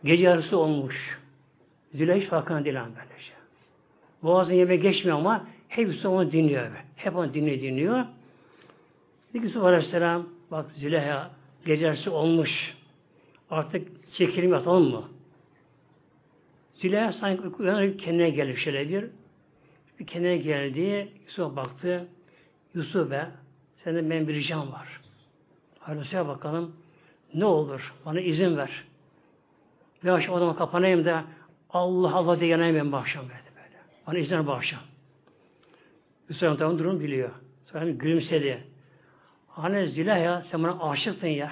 Gece yarısı olmuş. Züleyha hiç farkına değil böylece. Boğazın yeme geçmiyor ama hep Yusuf onu dinliyor. Hep onu dinliyor, dinliyor. Dedi Yusuf Aleyhisselam bak Züleyha gece yarısı olmuş. Artık çekelim yatalım mı? Züleyha sanki uyanıp kendine gelip şöyle bir bir kendine geldi. Yusuf'a baktı. Yusuf be senden benim bir ricam var. Hayırlısı bakalım. Ne olur bana izin ver. Ve akşam odama kapanayım da Allah Allah diye yanayım ben bu akşam dedi böyle. Bana izin ver bu akşam. Hüseyin tamam durum biliyor. Sonra gülümsedi. Hani Züleyha sen bana aşıktın ya.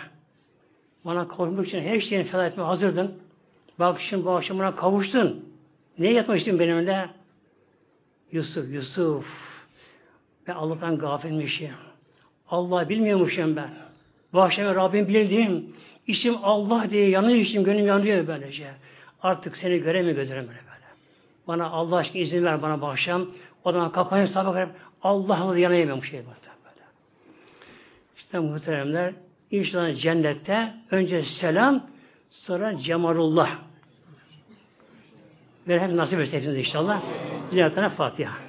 Bana kavuşmak için her şeyini feda etmeye hazırdın. Bak şimdi bu akşam bana kavuştun. Niye yatmak istiyorsun benimle? Yusuf, Yusuf. Ben Allah'tan gafilmişim. Allah bilmiyormuşum ben. Bu akşam Rabbim bildim. İşim Allah diye yanıyor işim, gönlüm yanıyor böylece. Artık seni göremiyor gözlerim böyle böyle. Bana Allah aşkına izin ver bana bu akşam. O zaman kapanıp sabah kadar Allah'la yanayamıyorum şey böyle. İşte muhteremler inşallah cennette önce selam sonra cemalullah. Ve hem nasip etsin inşallah. Cennetine Fatiha.